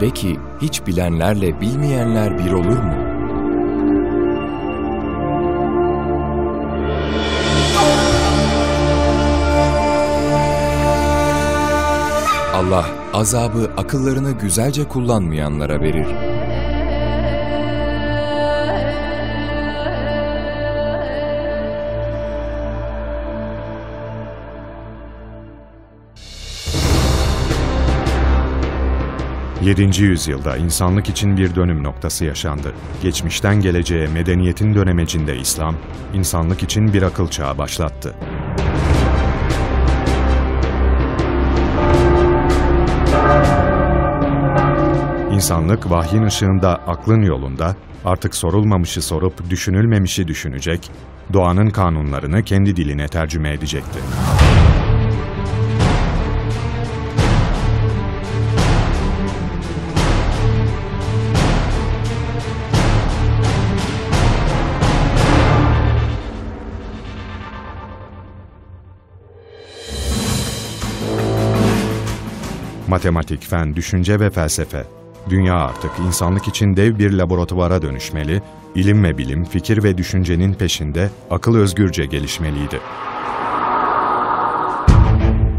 De ki hiç bilenlerle bilmeyenler bir olur mu? Allah azabı akıllarını güzelce kullanmayanlara verir. Yedinci yüzyılda insanlık için bir dönüm noktası yaşandı. Geçmişten geleceğe medeniyetin dönemecinde İslam, insanlık için bir akıl çağı başlattı. İnsanlık vahyin ışığında aklın yolunda artık sorulmamışı sorup düşünülmemişi düşünecek, doğanın kanunlarını kendi diline tercüme edecekti. Matematik, fen, düşünce ve felsefe. Dünya artık insanlık için dev bir laboratuvara dönüşmeli, ilim ve bilim, fikir ve düşüncenin peşinde akıl özgürce gelişmeliydi.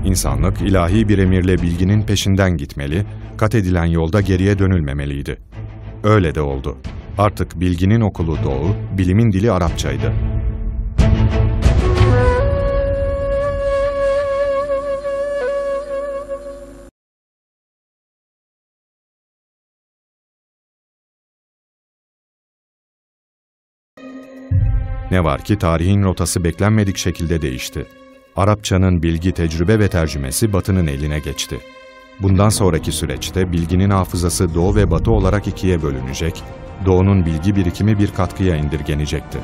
İnsanlık ilahi bir emirle bilginin peşinden gitmeli, kat edilen yolda geriye dönülmemeliydi. Öyle de oldu. Artık bilginin okulu Doğu, bilimin dili Arapçaydı. Ne var ki tarihin rotası beklenmedik şekilde değişti. Arapçanın bilgi, tecrübe ve tercümesi Batı'nın eline geçti. Bundan sonraki süreçte bilginin hafızası Doğu ve Batı olarak ikiye bölünecek, Doğu'nun bilgi birikimi bir katkıya indirgenecekti.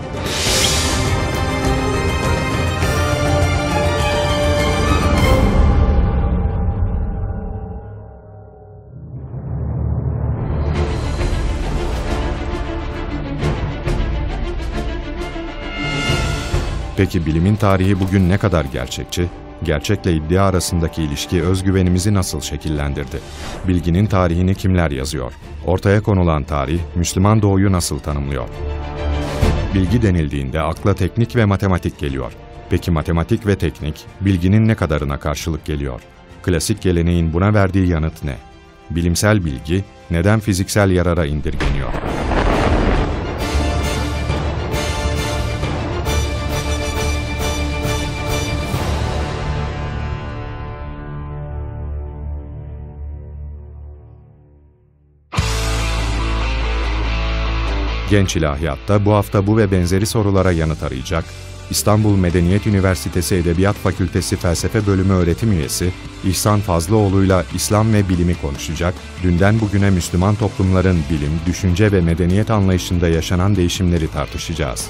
Peki bilimin tarihi bugün ne kadar gerçekçi? Gerçekle iddia arasındaki ilişki özgüvenimizi nasıl şekillendirdi? Bilginin tarihini kimler yazıyor? Ortaya konulan tarih, Müslüman doğuyu nasıl tanımlıyor? Bilgi denildiğinde akla teknik ve matematik geliyor. Peki matematik ve teknik, bilginin ne kadarına karşılık geliyor? Klasik geleneğin buna verdiği yanıt ne? Bilimsel bilgi neden fiziksel yarara indirgeniyor? Genç İlahiyat'ta bu hafta bu ve benzeri sorulara yanıt arayacak, İstanbul Medeniyet Üniversitesi Edebiyat Fakültesi Felsefe Bölümü öğretim üyesi İhsan Fazlıoğlu'yla İslam ve bilimi konuşacak, dünden bugüne Müslüman toplumların bilim, düşünce ve medeniyet anlayışında yaşanan değişimleri tartışacağız.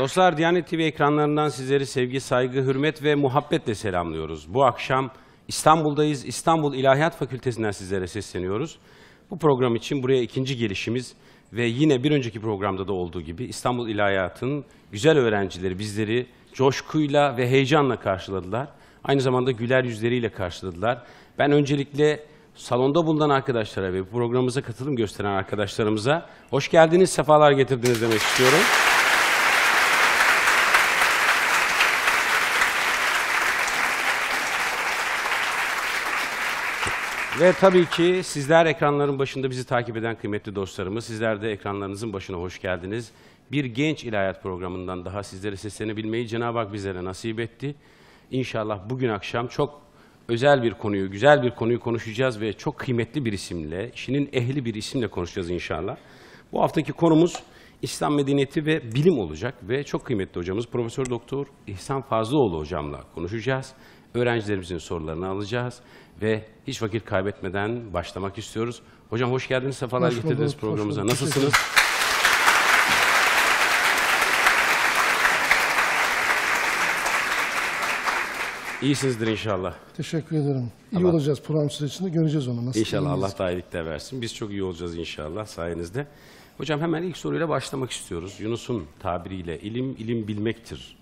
Dostlar Diyanet TV ekranlarından sizleri sevgi, saygı, hürmet ve muhabbetle selamlıyoruz. Bu akşam İstanbul'dayız. İstanbul İlahiyat Fakültesinden sizlere sesleniyoruz. Bu program için buraya ikinci gelişimiz ve yine bir önceki programda da olduğu gibi İstanbul İlahiyat'ın güzel öğrencileri bizleri coşkuyla ve heyecanla karşıladılar. Aynı zamanda güler yüzleriyle karşıladılar. Ben öncelikle salonda bulunan arkadaşlara ve programımıza katılım gösteren arkadaşlarımıza hoş geldiniz, sefalar getirdiniz demek istiyorum. Ve tabii ki sizler ekranların başında bizi takip eden kıymetli dostlarımız, sizler de ekranlarınızın başına hoş geldiniz. Bir genç ilahiyat programından daha sizlere seslenebilmeyi Cenab-ı Hak bizlere nasip etti. İnşallah bugün akşam çok özel bir konuyu, güzel bir konuyu konuşacağız ve çok kıymetli bir isimle, işinin ehli bir isimle konuşacağız inşallah. Bu haftaki konumuz İslam medeniyeti ve bilim olacak ve çok kıymetli hocamız Profesör Doktor İhsan Fazlıoğlu hocamla konuşacağız. Öğrencilerimizin sorularını alacağız ve hiç vakit kaybetmeden başlamak istiyoruz. Hocam hoş geldiniz, sefalar Hoş bulduk, getirdiniz hoş programımıza. bulduk. Nasılsınız? İyisinizdir inşallah. Teşekkür ederim. İyi Allah- olacağız program sürecinde göreceğiz onu. Nasıl İnşallah. Allah da iyilikler versin. Biz çok iyi olacağız inşallah sayenizde. Hocam hemen ilk soruyla başlamak istiyoruz. Yunus'un tabiriyle ilim ilim bilmektir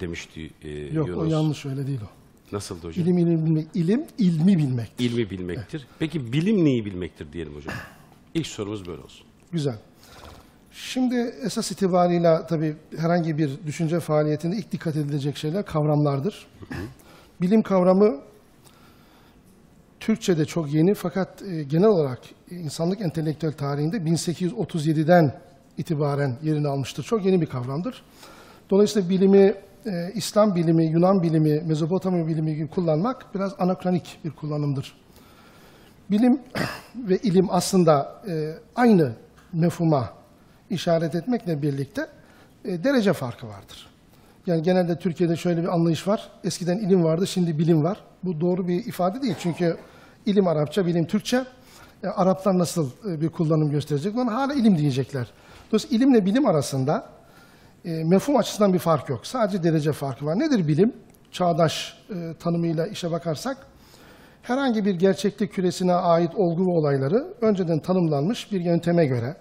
demişti e, Yok Yunus. o yanlış öyle değil o. Nasıldı hocam? İlim ilim bilmek, ilim ilmi bilmek. İlmi bilmektir. Peki bilim neyi bilmektir diyelim hocam. İlk sorumuz böyle olsun. Güzel. Şimdi esas itibarıyla tabii herhangi bir düşünce faaliyetinde ilk dikkat edilecek şeyler kavramlardır. Bilim kavramı Türkçe'de çok yeni fakat e, genel olarak insanlık entelektüel tarihinde 1837'den itibaren yerini almıştır. Çok yeni bir kavramdır. Dolayısıyla bilimi, e, İslam bilimi, Yunan bilimi, Mezopotamya bilimi gibi kullanmak biraz anakronik bir kullanımdır. Bilim ve ilim aslında e, aynı mefhuma işaret etmekle birlikte e, derece farkı vardır. Yani genelde Türkiye'de şöyle bir anlayış var. Eskiden ilim vardı, şimdi bilim var. Bu doğru bir ifade değil. Çünkü ilim Arapça, bilim Türkçe. E, Araplar nasıl e, bir kullanım gösterecek? Ona hala ilim diyecekler. Dolayısıyla ilimle bilim arasında e, mefhum açısından bir fark yok. Sadece derece farkı var. Nedir bilim? Çağdaş e, tanımıyla işe bakarsak, herhangi bir gerçeklik küresine ait olgu ve olayları önceden tanımlanmış bir yönteme göre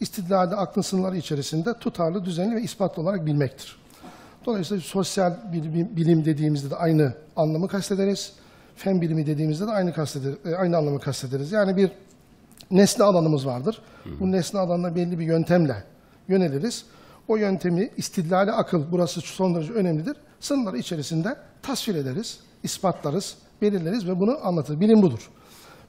istidlalde aklın sınırları içerisinde tutarlı, düzenli ve ispatlı olarak bilmektir. Dolayısıyla sosyal bilim, bilim dediğimizde de aynı anlamı kastederiz. Fen bilimi dediğimizde de aynı kasteder, e, aynı anlamı kastederiz. Yani bir nesne alanımız vardır. Bu nesne alanına belli bir yöntemle yöneliriz. O yöntemi istidlali akıl, burası son derece önemlidir. Sınırları içerisinde tasvir ederiz, ispatlarız, belirleriz ve bunu anlatır. Bilim budur.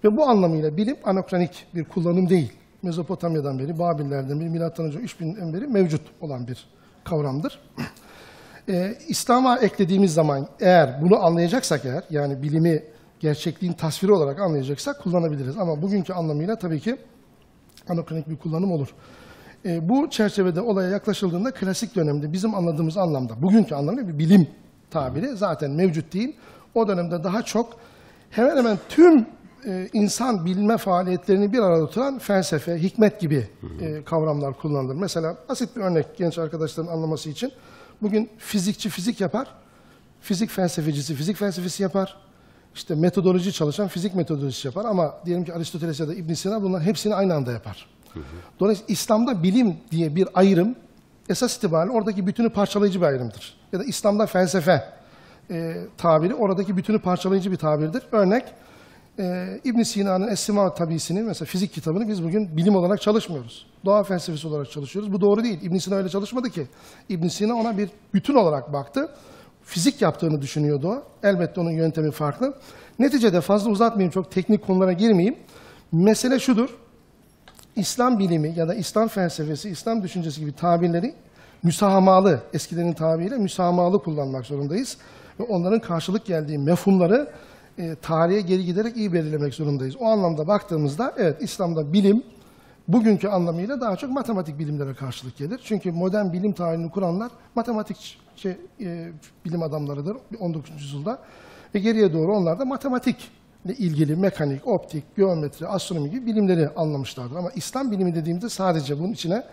Ve bu anlamıyla bilim anakronik bir kullanım değil. Mezopotamya'dan beri, Babillerden beri, milattan önce 3000'den beri mevcut olan bir kavramdır. Ee, İslam'a eklediğimiz zaman eğer bunu anlayacaksak eğer, yani bilimi gerçekliğin tasviri olarak anlayacaksak kullanabiliriz. Ama bugünkü anlamıyla tabii ki anakronik bir kullanım olur. Ee, bu çerçevede olaya yaklaşıldığında klasik dönemde bizim anladığımız anlamda, bugünkü anlamda bir bilim tabiri zaten mevcut değil. O dönemde daha çok hemen hemen tüm e, insan bilme faaliyetlerini bir arada tutan felsefe, hikmet gibi e, kavramlar kullanılır. Mesela basit bir örnek genç arkadaşların anlaması için. Bugün fizikçi fizik yapar, fizik felsefecisi fizik felsefesi yapar, işte metodoloji çalışan fizik metodolojisi yapar ama diyelim ki Aristoteles ya da ibn Sina bunların hepsini aynı anda yapar. Dolayısıyla İslam'da bilim diye bir ayrım esas itibariyle oradaki bütünü parçalayıcı bir ayrımdır. Ya da İslam'da felsefe e, tabiri oradaki bütünü parçalayıcı bir tabirdir. Örnek e, ibn Sina'nın Es-Sima tabisini mesela fizik kitabını biz bugün bilim olarak çalışmıyoruz. Doğa felsefesi olarak çalışıyoruz. Bu doğru değil. ibn Sina öyle çalışmadı ki. ibn Sina ona bir bütün olarak baktı. Fizik yaptığını düşünüyordu o. Elbette onun yöntemi farklı. Neticede fazla uzatmayayım, çok teknik konulara girmeyeyim. Mesele şudur. İslam bilimi ya da İslam felsefesi, İslam düşüncesi gibi tabirleri müsahamalı, eskilerin tabiriyle müsahamalı kullanmak zorundayız. Ve onların karşılık geldiği mefhumları e, tarihe geri giderek iyi belirlemek zorundayız. O anlamda baktığımızda evet İslam'da bilim bugünkü anlamıyla daha çok matematik bilimlere karşılık gelir. Çünkü modern bilim tarihini kuranlar matematik şey, e, bilim adamlarıdır 19. yüzyılda. Ve geriye doğru onlar da matematikle ilgili mekanik, optik, geometri, astronomi gibi bilimleri anlamışlardır. Ama İslam bilimi dediğimizde sadece bunun içine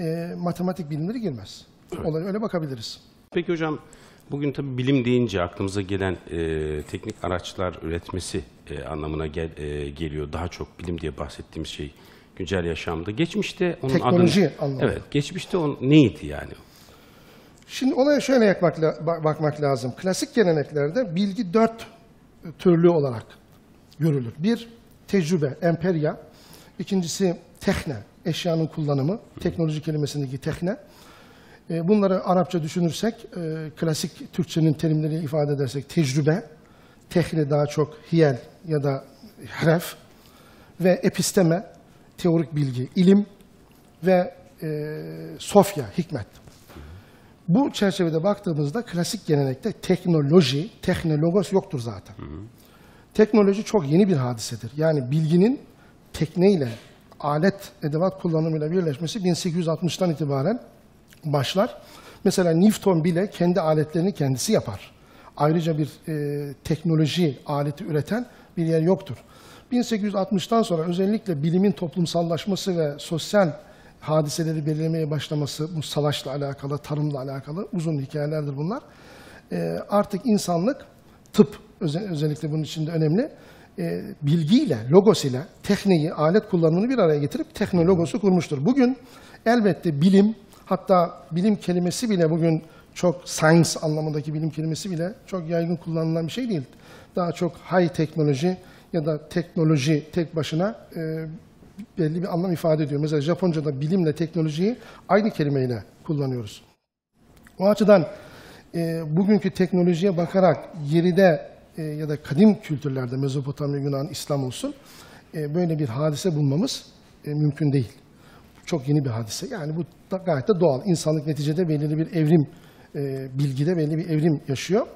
e, matematik bilimleri girmez. Olaya öyle bakabiliriz. Peki hocam bugün tabii bilim deyince aklımıza gelen e, teknik araçlar üretmesi e, anlamına gel- e, geliyor. Daha çok bilim diye bahsettiğimiz şey güncel yaşamda. Geçmişte onun Teknoloji adını... anlamında. Evet, geçmişte on neydi yani? Şimdi olaya şöyle yakmak, bakmak lazım. Klasik geleneklerde bilgi dört türlü olarak görülür. Bir, tecrübe, emperya. İkincisi tehne, eşyanın kullanımı. Teknoloji kelimesindeki tehne. E, Bunları Arapça düşünürsek, e, klasik Türkçenin terimleriyle ifade edersek tecrübe, tehne daha çok hiyel ya da href ve episteme, teorik bilgi, ilim ve e, sofya, hikmet. Bu çerçevede baktığımızda klasik gelenekte teknoloji, teknologos yoktur zaten. Teknoloji çok yeni bir hadisedir. Yani bilginin tekneyle, alet, edevat kullanımıyla birleşmesi 1860'tan itibaren başlar. Mesela Newton bile kendi aletlerini kendisi yapar. Ayrıca bir e, teknoloji aleti üreten bir yer yoktur. 1860'tan sonra özellikle bilimin toplumsallaşması ve sosyal hadiseleri belirlemeye başlaması, bu savaşla alakalı, tarımla alakalı uzun hikayelerdir bunlar. E, artık insanlık tıp özellikle bunun içinde önemli. E, bilgiyle, logos ile tekneyi, alet kullanımını bir araya getirip teknologosu kurmuştur. Bugün elbette bilim, hatta bilim kelimesi bile bugün çok science anlamındaki bilim kelimesi bile çok yaygın kullanılan bir şey değil. Daha çok high teknoloji ya da teknoloji tek başına e, belli bir anlam ifade ediyor. Mesela Japonca'da bilimle teknolojiyi aynı kelimeyle kullanıyoruz. O açıdan e, bugünkü teknolojiye bakarak geride e, ya da kadim kültürlerde Mezopotamya, Yunan, İslam olsun e, böyle bir hadise bulmamız e, mümkün değil. Çok yeni bir hadise. Yani bu da gayet de doğal. İnsanlık neticede belirli bir evrim, e, bilgide belli bir evrim yaşıyor.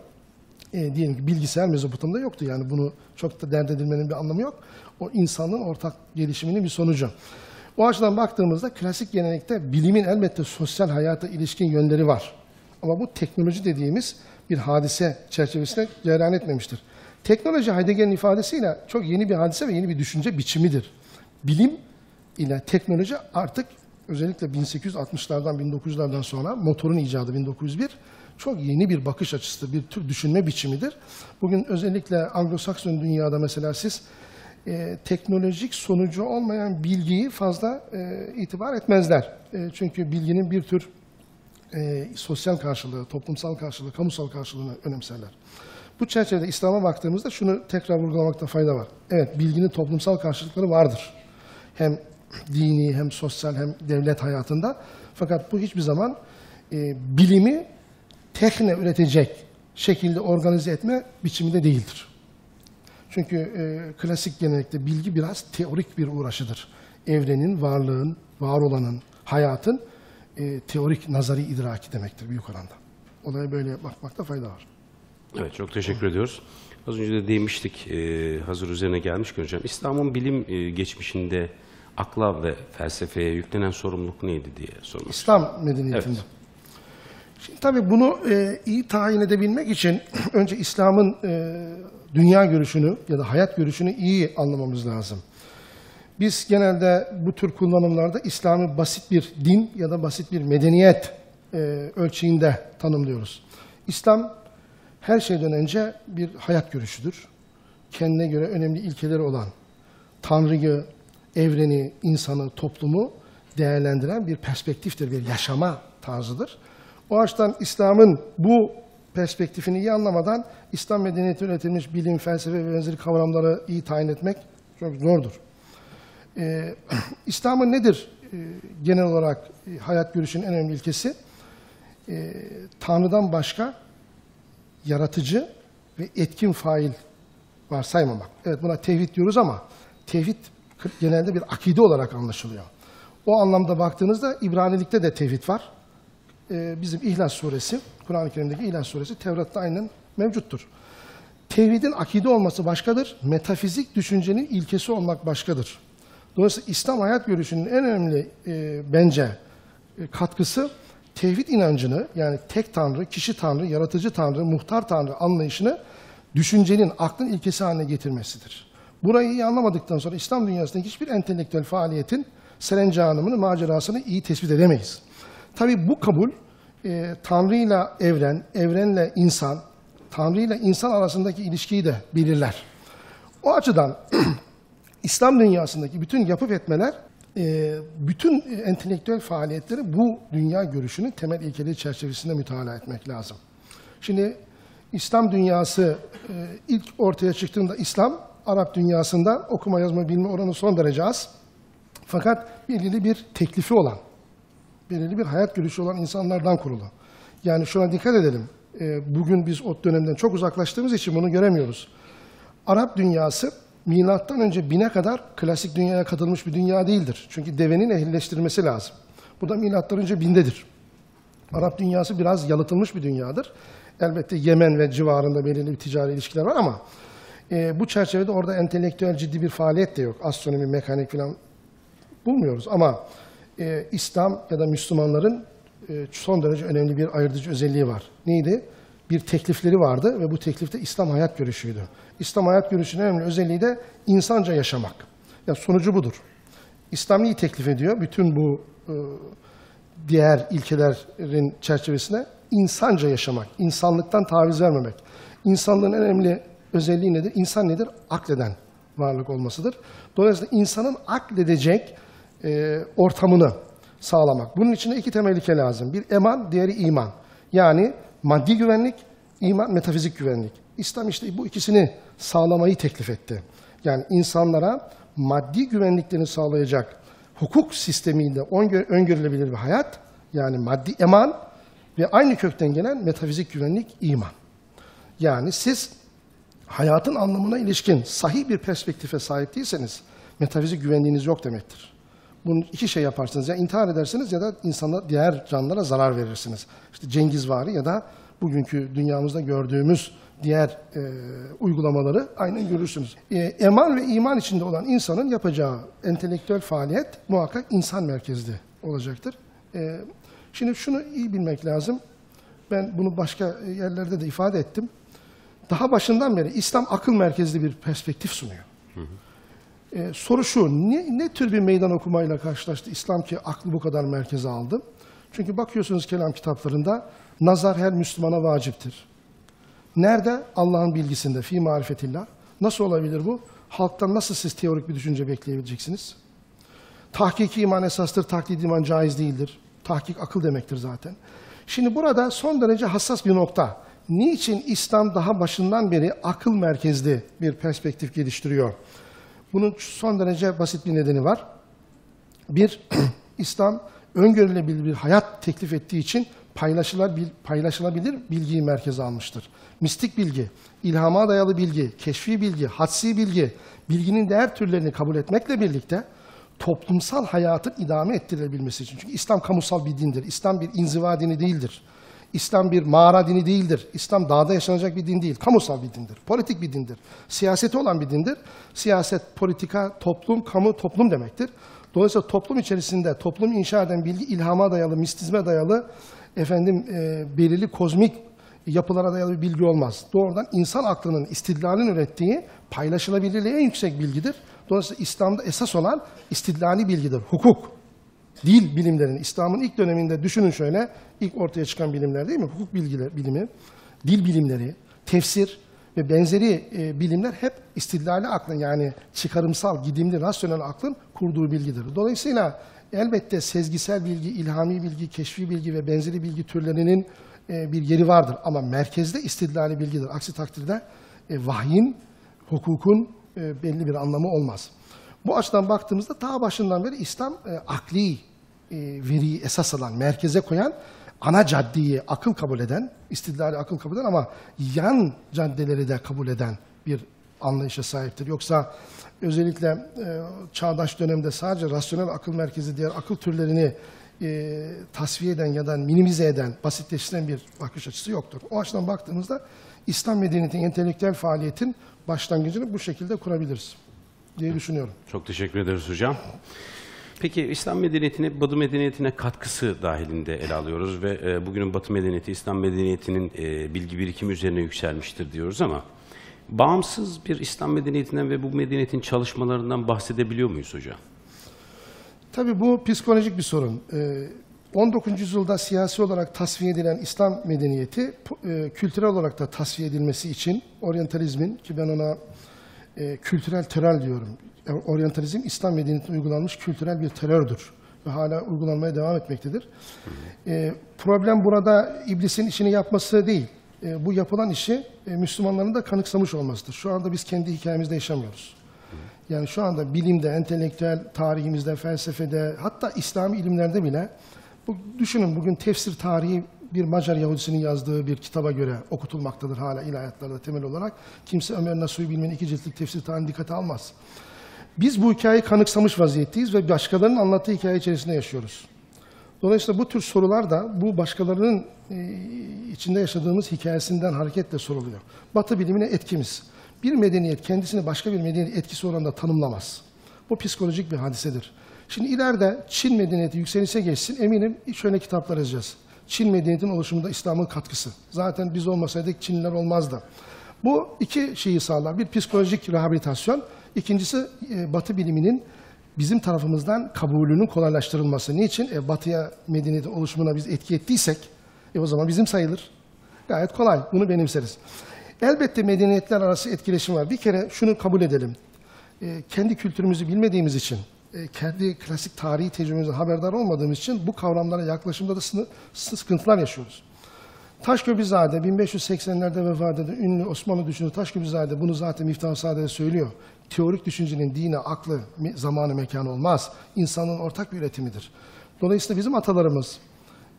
E, diyelim ki bilgisayar Mezopotamya'da yoktu. Yani bunu çok da dert edilmenin bir anlamı yok. O insanlığın ortak gelişiminin bir sonucu. O açıdan baktığımızda klasik gelenekte bilimin elbette sosyal hayata ilişkin yönleri var. Ama bu teknoloji dediğimiz bir hadise çerçevesinde cereyan etmemiştir. Teknoloji Heidegger'in ifadesiyle çok yeni bir hadise ve yeni bir düşünce biçimidir. Bilim ile teknoloji artık özellikle 1860'lardan 1900'lerden sonra motorun icadı 1901 çok yeni bir bakış açısı, bir tür düşünme biçimidir. Bugün özellikle Anglo-Sakson dünyada mesela siz e, teknolojik sonucu olmayan bilgiyi fazla e, itibar etmezler. E, çünkü bilginin bir tür e, sosyal karşılığı, toplumsal karşılığı, kamusal karşılığını önemserler. Bu çerçevede İslam'a baktığımızda şunu tekrar vurgulamakta fayda var. Evet, bilginin toplumsal karşılıkları vardır. Hem dini, hem sosyal, hem devlet hayatında. Fakat bu hiçbir zaman e, bilimi tekne üretecek şekilde organize etme biçiminde değildir. Çünkü e, klasik gelenekte bilgi biraz teorik bir uğraşıdır. Evrenin, varlığın, var olanın, hayatın e, teorik, nazari idraki demektir büyük oranda. Olaya böyle bakmakta fayda var. Evet, çok teşekkür ediyoruz. Az önce de değmiştik, e, hazır üzerine gelmiş hocam. İslam'ın bilim e, geçmişinde akla ve felsefeye yüklenen sorumluluk neydi diye sormak İslam medeniyetinde. Evet. Şimdi tabii bunu e, iyi tayin edebilmek için önce İslam'ın e, dünya görüşünü ya da hayat görüşünü iyi anlamamız lazım. Biz genelde bu tür kullanımlarda İslam'ı basit bir din ya da basit bir medeniyet e, ölçeğinde tanımlıyoruz. İslam her şeyden önce bir hayat görüşüdür. Kendine göre önemli ilkeleri olan Tanrı'yı, evreni, insanı, toplumu değerlendiren bir perspektiftir, bir yaşama tarzıdır. O açıdan İslam'ın bu perspektifini iyi anlamadan İslam medeniyeti üretilmiş bilim, felsefe ve benzeri kavramları iyi tayin etmek çok zordur. Ee, İslam'ın nedir e, genel olarak e, hayat görüşünün en önemli ilkesi? E, Tanrı'dan başka yaratıcı ve etkin fail varsaymamak. Evet buna tevhid diyoruz ama tevhid genelde bir akide olarak anlaşılıyor. O anlamda baktığınızda İbranilikte de tevhid var. Ee, bizim İhlas suresi, Kur'an-ı Kerim'deki İhlas suresi Tevrat'ta aynen mevcuttur. Tevhidin akide olması başkadır, metafizik düşüncenin ilkesi olmak başkadır. Dolayısıyla İslam hayat görüşünün en önemli e, bence e, katkısı tevhid inancını yani tek tanrı, kişi tanrı, yaratıcı tanrı, muhtar tanrı anlayışını düşüncenin, aklın ilkesi haline getirmesidir. Burayı iyi anlamadıktan sonra İslam dünyasındaki hiçbir entelektüel faaliyetin serencanımını, macerasını iyi tespit edemeyiz. Tabii bu kabul e, Tanrı'yla evren, evrenle insan, Tanrı'yla insan arasındaki ilişkiyi de belirler. O açıdan İslam dünyasındaki bütün yapıp etmeler, e, bütün entelektüel faaliyetleri bu dünya görüşünün temel ilkeleri çerçevesinde mütalaa etmek lazım. Şimdi İslam dünyası e, ilk ortaya çıktığında İslam, Arap dünyasında okuma yazma bilme oranı son derece az. Fakat belirli bir teklifi olan, belirli bir hayat görüşü olan insanlardan kurulu. Yani şuna dikkat edelim. E, bugün biz o dönemden çok uzaklaştığımız için bunu göremiyoruz. Arap dünyası milattan önce bine kadar klasik dünyaya katılmış bir dünya değildir. Çünkü devenin ehlileştirilmesi lazım. Bu da milattan önce bindedir. Arap dünyası biraz yalıtılmış bir dünyadır. Elbette Yemen ve civarında belirli bir ticari ilişkiler var ama e, bu çerçevede orada entelektüel ciddi bir faaliyet de yok. Astronomi, mekanik falan bulmuyoruz ama e, İslam ya da Müslümanların e, son derece önemli bir ayırtıcı özelliği var. Neydi? Bir teklifleri vardı ve bu teklifte İslam hayat görüşüydü. İslam hayat görüşünün önemli özelliği de insanca yaşamak. Ya sonucu budur. İslam iyi teklif ediyor bütün bu e, diğer ilkelerin çerçevesine insanca yaşamak, insanlıktan taviz vermemek. İnsanlığın en önemli özelliği nedir? İnsan nedir? Akleden varlık olmasıdır. Dolayısıyla insanın akledecek e, ortamını sağlamak. Bunun için de iki temel ilke lazım. Bir eman, diğeri iman. Yani maddi güvenlik, iman, metafizik güvenlik. İslam işte bu ikisini sağlamayı teklif etti. Yani insanlara maddi güvenliklerini sağlayacak hukuk sistemiyle öngö- öngörülebilir bir hayat, yani maddi eman ve aynı kökten gelen metafizik güvenlik, iman. Yani siz hayatın anlamına ilişkin sahih bir perspektife sahip değilseniz metafizik güvenliğiniz yok demektir. Bunu iki şey yaparsınız. Ya intihar edersiniz ya da insana, diğer canlılara zarar verirsiniz. İşte Cengizvari ya da bugünkü dünyamızda gördüğümüz diğer e, uygulamaları aynen görürsünüz. E, eman ve iman içinde olan insanın yapacağı entelektüel faaliyet muhakkak insan merkezli olacaktır. E, şimdi şunu iyi bilmek lazım. Ben bunu başka yerlerde de ifade ettim. Daha başından beri İslam akıl merkezli bir perspektif sunuyor. Ee, soru şu, ne, ne tür bir meydan okumayla karşılaştı İslam ki aklı bu kadar merkeze aldı? Çünkü bakıyorsunuz kelam kitaplarında nazar her Müslümana vaciptir. Nerede? Allah'ın bilgisinde, fi marifetillah. Nasıl olabilir bu? Halktan nasıl siz teorik bir düşünce bekleyebileceksiniz? Tahkiki iman esastır, taklidi iman caiz değildir. Tahkik akıl demektir zaten. Şimdi burada son derece hassas bir nokta. Niçin İslam daha başından beri akıl merkezli bir perspektif geliştiriyor? Bunun son derece basit bir nedeni var. Bir, İslam öngörülebilir bir hayat teklif ettiği için paylaşılabil, paylaşılabilir bilgiyi merkeze almıştır. Mistik bilgi, ilhama dayalı bilgi, keşfi bilgi, hadsi bilgi, bilginin diğer türlerini kabul etmekle birlikte toplumsal hayatın idame ettirilebilmesi için. Çünkü İslam kamusal bir dindir. İslam bir inziva dini değildir. İslam bir mağara dini değildir. İslam dağda yaşanacak bir din değil. Kamusal bir dindir. Politik bir dindir. Siyaseti olan bir dindir. Siyaset, politika, toplum, kamu, toplum demektir. Dolayısıyla toplum içerisinde toplum inşa eden bilgi ilhama dayalı, mistizme dayalı, efendim e, belirli kozmik yapılara dayalı bir bilgi olmaz. Doğrudan insan aklının, istidlalin ürettiği paylaşılabilirliği en yüksek bilgidir. Dolayısıyla İslam'da esas olan istidlali bilgidir. Hukuk, dil bilimlerinin, İslam'ın ilk döneminde düşünün şöyle, ilk ortaya çıkan bilimler değil mi? Hukuk bilgileri, bilimi, dil bilimleri, tefsir ve benzeri e, bilimler hep istidlali aklın yani çıkarımsal, gidimli, rasyonel aklın kurduğu bilgidir. Dolayısıyla elbette sezgisel bilgi, ilhami bilgi, keşfi bilgi ve benzeri bilgi türlerinin e, bir yeri vardır. Ama merkezde istidlali bilgidir. Aksi takdirde e, vahyin, hukukun e, belli bir anlamı olmaz. Bu açıdan baktığımızda daha başından beri İslam e, akli e, veriyi esas alan, merkeze koyan, ana caddeyi akıl kabul eden, istidlali akıl kabul eden ama yan caddeleri de kabul eden bir anlayışa sahiptir. Yoksa özellikle e, çağdaş dönemde sadece rasyonel akıl merkezi diğer akıl türlerini e, tasfiye eden ya da minimize eden, basitleştiren bir bakış açısı yoktur. O açıdan baktığımızda İslam medeniyetinin entelektüel faaliyetin başlangıcını bu şekilde kurabiliriz diye düşünüyorum. Çok teşekkür ederiz hocam. Peki İslam medeniyetine, Batı medeniyetine katkısı dahilinde ele alıyoruz ve e, bugünün Batı medeniyeti İslam medeniyetinin e, bilgi birikimi üzerine yükselmiştir diyoruz ama bağımsız bir İslam medeniyetinden ve bu medeniyetin çalışmalarından bahsedebiliyor muyuz hocam? Tabii bu psikolojik bir sorun. Ee, 19. yüzyılda siyasi olarak tasfiye edilen İslam medeniyeti e, kültürel olarak da tasfiye edilmesi için oryantalizmin ki ben ona e, kültürel terör diyorum. E, Oryantalizm İslam medeniyetine uygulanmış kültürel bir terördür ve hala uygulanmaya devam etmektedir. E, problem burada iblisin işini yapması değil. E, bu yapılan işi e, Müslümanların da kanıksamış olmasıdır. Şu anda biz kendi hikayemizde yaşamıyoruz. Yani şu anda bilimde, entelektüel tarihimizde, felsefede, hatta İslami ilimlerde bile bu, düşünün bugün tefsir tarihi bir Macar Yahudisinin yazdığı bir kitaba göre okutulmaktadır hala ilahiyatlarda temel olarak. Kimse Ömer Nasuhi Bilmen'in iki ciltlik tefsir tarihini dikkate almaz. Biz bu hikayeyi kanıksamış vaziyetteyiz ve başkalarının anlattığı hikaye içerisinde yaşıyoruz. Dolayısıyla bu tür sorular da bu başkalarının e, içinde yaşadığımız hikayesinden hareketle soruluyor. Batı bilimine etkimiz. Bir medeniyet kendisini başka bir medeniyet etkisi oranında tanımlamaz. Bu psikolojik bir hadisedir. Şimdi ileride Çin medeniyeti yükselişe geçsin eminim şöyle kitaplar yazacağız. Çin medeniyetinin oluşumunda İslam'ın katkısı. Zaten biz olmasaydık Çinliler olmazdı. Bu iki şeyi sağlar. Bir psikolojik rehabilitasyon. İkincisi e, Batı biliminin bizim tarafımızdan kabulünün kolaylaştırılması. Niçin? E, batıya medeniyetin oluşumuna biz etki ettiysek e, o zaman bizim sayılır. Gayet kolay. Bunu benimseriz. Elbette medeniyetler arası etkileşim var. Bir kere şunu kabul edelim. E, kendi kültürümüzü bilmediğimiz için, e, kendi klasik tarihi tecrübemizden haberdar olmadığımız için bu kavramlara yaklaşımda da sıkıntılar yaşıyoruz. Taşköprüzade 1580'lerde vefat eden ünlü Osmanlı düşünürü Taşköprüzade bunu zaten Miftah Saade'de söylüyor. Teorik düşüncenin dine, aklı, zamanı, mekanı olmaz. İnsanın ortak bir üretimidir. Dolayısıyla bizim atalarımız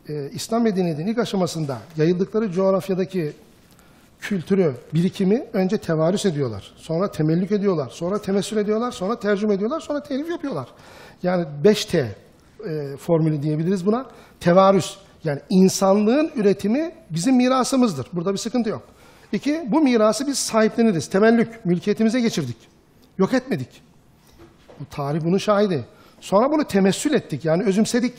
e, İslam medeniyetinin ilk aşamasında yayıldıkları coğrafyadaki kültürü, birikimi önce tevarüs ediyorlar. Sonra temellük ediyorlar. Sonra temessül ediyorlar. Sonra tercüme ediyorlar. Sonra telif yapıyorlar. Yani 5T e, formülü diyebiliriz buna. Tevarüs. Yani insanlığın üretimi bizim mirasımızdır. Burada bir sıkıntı yok. İki, bu mirası biz sahipleniriz. Temellük, mülkiyetimize geçirdik. Yok etmedik. Bu tarih bunun şahidi. Sonra bunu temessül ettik. Yani özümsedik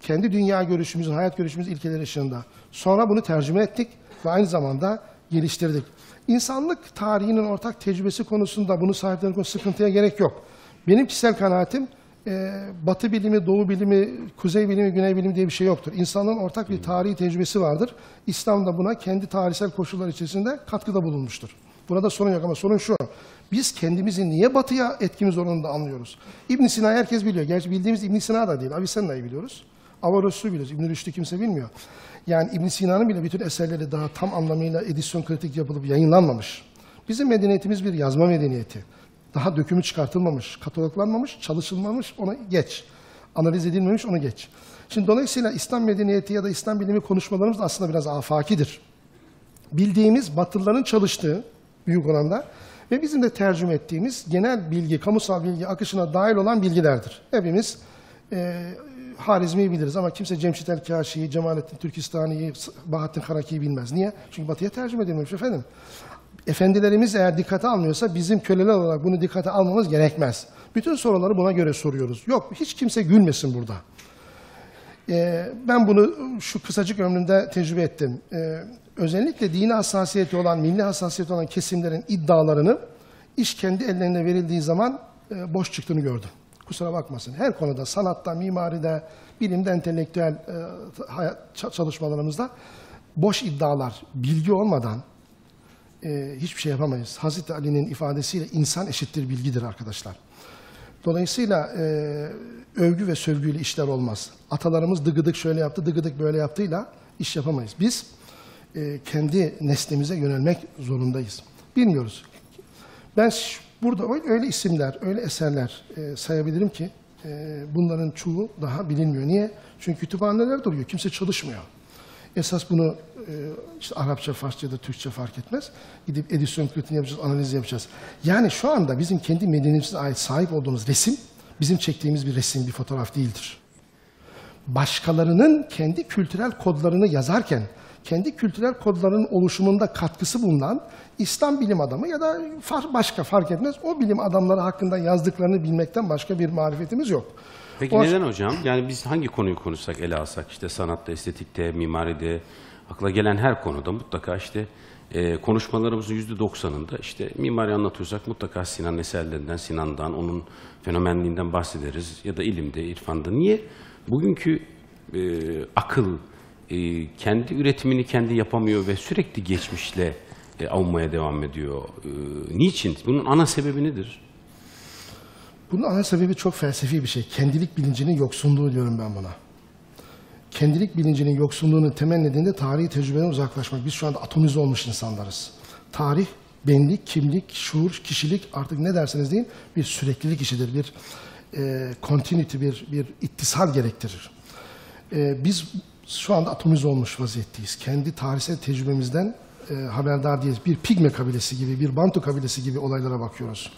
kendi dünya görüşümüzün, hayat görüşümüzün ilkeleri ışığında. Sonra bunu tercüme ettik ve aynı zamanda geliştirdik. İnsanlık tarihinin ortak tecrübesi konusunda bunu sahiplenmek konusunda sıkıntıya gerek yok. Benim kişisel kanaatim e, Batı bilimi, Doğu bilimi, Kuzey bilimi, Güney bilimi diye bir şey yoktur. İnsanlığın ortak bir tarihi tecrübesi vardır. İslam da buna kendi tarihsel koşullar içerisinde katkıda bulunmuştur. Burada sorun yok ama sorun şu. Biz kendimizi niye batıya etkimiz oranında anlıyoruz? ibn Sina'yı herkes biliyor. Gerçi bildiğimiz ibn Sina da değil. Avicena'yı biliyoruz. Averroes'u biliyoruz. ibn Rüşd'ü kimse bilmiyor. Yani ibn Sina'nın bile bütün eserleri daha tam anlamıyla edisyon kritik yapılıp yayınlanmamış. Bizim medeniyetimiz bir yazma medeniyeti. Daha dökümü çıkartılmamış, kataloglanmamış, çalışılmamış, ona geç. Analiz edilmemiş, onu geç. Şimdi dolayısıyla İslam medeniyeti ya da İslam bilimi konuşmalarımız da aslında biraz afakidir bildiğimiz Batılıların çalıştığı büyük oranda ve bizim de tercüme ettiğimiz genel bilgi, kamusal bilgi akışına dahil olan bilgilerdir. Hepimiz e, Harizmi'yi biliriz ama kimse Cemşit el-Kaşi'yi, Cemalettin Türkistani'yi, Bahattin Haraki'yi bilmez. Niye? Çünkü batıya tercüme edilmemiş efendim. Efendilerimiz eğer dikkate almıyorsa bizim köleler olarak bunu dikkate almamız gerekmez. Bütün soruları buna göre soruyoruz. Yok hiç kimse gülmesin burada. Ee, ben bunu şu kısacık ömrümde tecrübe ettim. Ee, özellikle dini hassasiyeti olan, milli hassasiyeti olan kesimlerin iddialarını iş kendi ellerine verildiği zaman e, boş çıktığını gördüm. Kusura bakmasın. Her konuda, sanatta, mimaride, bilimde, entelektüel e, hayat, ça- çalışmalarımızda boş iddialar, bilgi olmadan e, hiçbir şey yapamayız. Hazreti Ali'nin ifadesiyle insan eşittir bilgidir arkadaşlar. Dolayısıyla e, övgü ve sövgüyle işler olmaz. Atalarımız dıgıdık şöyle yaptı, dıgıdık böyle yaptıyla iş yapamayız. Biz e, kendi neslimize yönelmek zorundayız. Bilmiyoruz. Ben burada öyle isimler, öyle eserler e, sayabilirim ki e, bunların çoğu daha bilinmiyor. Niye? Çünkü kütüphaneler duruyor. Kimse çalışmıyor. Esas bunu e, işte Arapça, Farsça ya da Türkçe fark etmez. Gidip edisyon kritiğini yapacağız, analiz yapacağız. Yani şu anda bizim kendi medeniyetimize ait sahip olduğumuz resim, bizim çektiğimiz bir resim, bir fotoğraf değildir. Başkalarının kendi kültürel kodlarını yazarken, kendi kültürel kodlarının oluşumunda katkısı bulunan İslam bilim adamı ya da far- başka fark etmez, o bilim adamları hakkında yazdıklarını bilmekten başka bir marifetimiz yok. Peki O- neden hocam? Yani biz hangi konuyu konuşsak, ele alsak işte sanatta, estetikte, mimaride, akla gelen her konuda mutlaka işte e, konuşmalarımızın yüzde doksanında işte mimari anlatıyorsak mutlaka Sinan eserlerinden, Sinan'dan, onun fenomenliğinden bahsederiz ya da ilimde, irfanda. Niye? Bugünkü e, akıl e, kendi üretimini kendi yapamıyor ve sürekli geçmişle e, avunmaya devam ediyor. E, niçin? Bunun ana sebebi nedir? Bunun ana sebebi çok felsefi bir şey. Kendilik bilincinin yoksunluğu diyorum ben buna. Kendilik bilincinin yoksunluğunun temel nedeni de tarihi tecrübeden uzaklaşmak. Biz şu anda atomize olmuş insanlarız. Tarih, benlik, kimlik, şuur, kişilik artık ne derseniz deyin bir süreklilik işidir. Bir e, continuity, bir, bir ittisal gerektirir. E, biz şu anda atomize olmuş vaziyetteyiz. Kendi tarihsel tecrübemizden e, haberdar değiliz. Bir Pigme kabilesi gibi, bir Bantu kabilesi gibi olaylara bakıyoruz.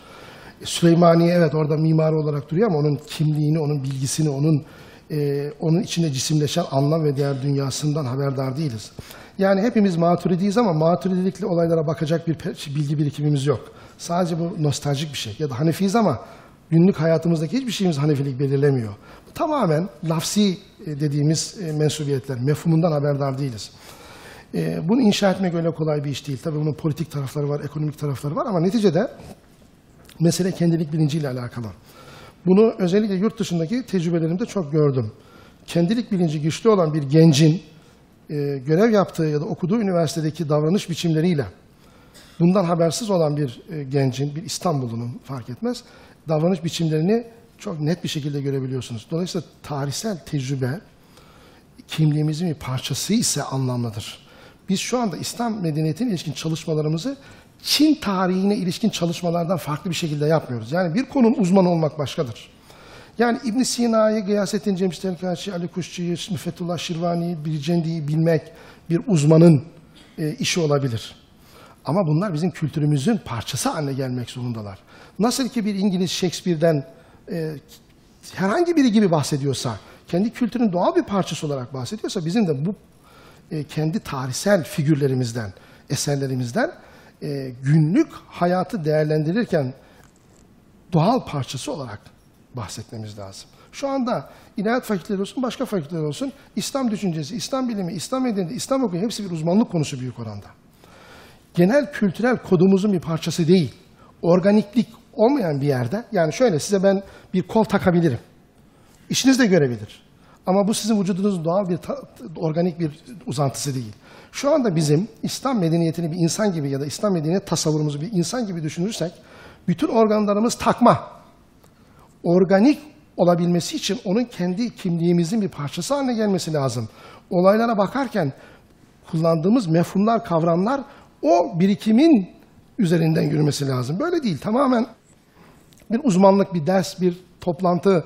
E, Süleymaniye evet orada mimari olarak duruyor ama onun kimliğini, onun bilgisini, onun e, onun içinde cisimleşen anlam ve değer dünyasından haberdar değiliz. Yani hepimiz maturidiyiz ama maturidilikli olaylara bakacak bir bilgi birikimimiz yok. Sadece bu nostaljik bir şey. Ya da Hanefiyiz ama günlük hayatımızdaki hiçbir şeyimiz Hanefilik belirlemiyor. Tamamen lafsi e, dediğimiz e, mensubiyetler, mefhumundan haberdar değiliz. E, bunu inşa etmek öyle kolay bir iş değil. Tabii bunun politik tarafları var, ekonomik tarafları var ama neticede mesele kendilik bilinciyle alakalı. Bunu özellikle yurt dışındaki tecrübelerimde çok gördüm. Kendilik bilinci güçlü olan bir gencin görev yaptığı ya da okuduğu üniversitedeki davranış biçimleriyle bundan habersiz olan bir gencin, bir İstanbul'unun fark etmez, davranış biçimlerini çok net bir şekilde görebiliyorsunuz. Dolayısıyla tarihsel tecrübe kimliğimizin bir parçası ise anlamlıdır. Biz şu anda İslam medeniyetine ilişkin çalışmalarımızı Çin tarihine ilişkin çalışmalardan farklı bir şekilde yapmıyoruz. Yani bir konunun uzmanı olmak başkadır. Yani İbn Sina'yı, Gıyasettin Cemşit Terkaçi, Ali Kuşçu'yu, Müfettullah Şirvani'yi, Bircendi'yi bilmek bir uzmanın e, işi olabilir. Ama bunlar bizim kültürümüzün parçası haline gelmek zorundalar. Nasıl ki bir İngiliz Shakespeare'den e, herhangi biri gibi bahsediyorsa, kendi kültürün doğal bir parçası olarak bahsediyorsa bizim de bu e, kendi tarihsel figürlerimizden, eserlerimizden e, günlük hayatı değerlendirirken doğal parçası olarak bahsetmemiz lazım. Şu anda ilahiyat fakülteleri olsun, başka fakülteler olsun, İslam düşüncesi, İslam bilimi, İslam medeniyeti, İslam hukuku hepsi bir uzmanlık konusu büyük oranda. Genel kültürel kodumuzun bir parçası değil. Organiklik olmayan bir yerde, yani şöyle size ben bir kol takabilirim. İşiniz de görebilir. Ama bu sizin vücudunuzun doğal bir organik bir uzantısı değil. Şu anda bizim İslam medeniyetini bir insan gibi ya da İslam medeniyet tasavvurumuzu bir insan gibi düşünürsek bütün organlarımız takma. Organik olabilmesi için onun kendi kimliğimizin bir parçası haline gelmesi lazım. Olaylara bakarken kullandığımız mefhumlar, kavramlar o birikimin üzerinden yürümesi lazım. Böyle değil. Tamamen bir uzmanlık, bir ders, bir toplantı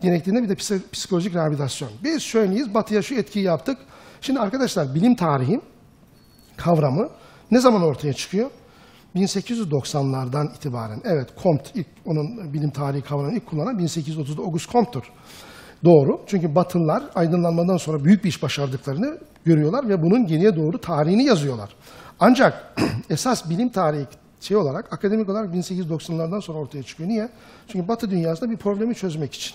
gerektiğinde bir de psik- psikolojik rehabilitasyon. Biz şöyleyiz, batıya şu etkiyi yaptık. Şimdi arkadaşlar bilim tarihi kavramı ne zaman ortaya çıkıyor? 1890'lardan itibaren. Evet, Comte ilk onun bilim tarihi kavramını ilk kullanan 1830'da Auguste Comte'tur. Doğru. Çünkü Batılılar aydınlanmadan sonra büyük bir iş başardıklarını görüyorlar ve bunun geriye doğru tarihini yazıyorlar. Ancak esas bilim tarihi şey olarak, akademik olarak 1890'lardan sonra ortaya çıkıyor. Niye? Çünkü Batı dünyasında bir problemi çözmek için.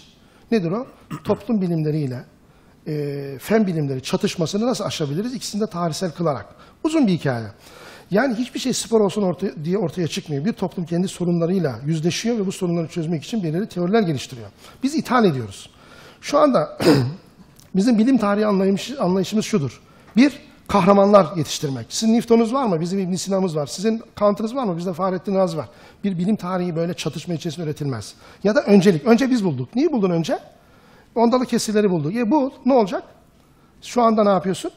Nedir o? Toplum bilimleriyle e, fen bilimleri çatışmasını nasıl aşabiliriz? İkisini de tarihsel kılarak. Uzun bir hikaye. Yani hiçbir şey spor olsun ortaya, diye ortaya çıkmıyor. Bir toplum kendi sorunlarıyla yüzleşiyor ve bu sorunları çözmek için belirli teoriler geliştiriyor. Biz ithal ediyoruz. Şu anda bizim bilim tarihi anlayış, anlayışımız şudur. Bir, kahramanlar yetiştirmek. Sizin Newton'unuz var mı? Bizim İbn Sina'mız var. Sizin Kant'ınız var mı? Bizde Fahrettin Razi var. Bir bilim tarihi böyle çatışma içerisinde üretilmez. Ya da öncelik. Önce biz bulduk. Neyi buldun önce? Ondalı kesirleri bulduk. E bul. Ne olacak? Şu anda ne yapıyorsun?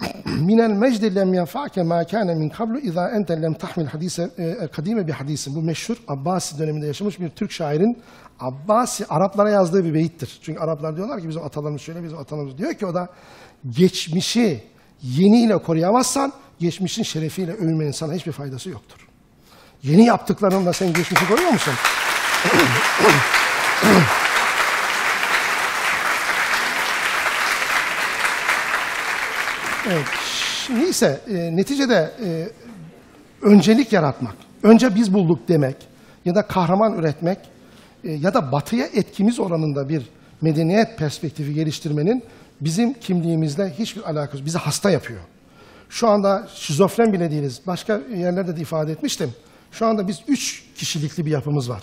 minel mecdi lem yenfa'ke ma kâne min kablu izâ ente lem tahmil hadise e, kadime bir hadisin. Bu meşhur Abbasi döneminde yaşamış bir Türk şairin Abbasi Araplara yazdığı bir beyittir. Çünkü Araplar diyorlar ki bizim atalarımız şöyle, bizim atalarımız diyor ki o da geçmişi yeniyle koruyamazsan geçmişin şerefiyle övünmenin sana hiçbir faydası yoktur. Yeni yaptıklarınla sen geçmişi koruyor musun? Evet. Neyse e, neticede e, öncelik yaratmak, önce biz bulduk demek ya da kahraman üretmek e, ya da batıya etkimiz oranında bir medeniyet perspektifi geliştirmenin bizim kimliğimizle hiçbir alakası. Bizi hasta yapıyor. Şu anda şizofren bile değiliz. Başka yerlerde de ifade etmiştim. Şu anda biz üç kişilikli bir yapımız var.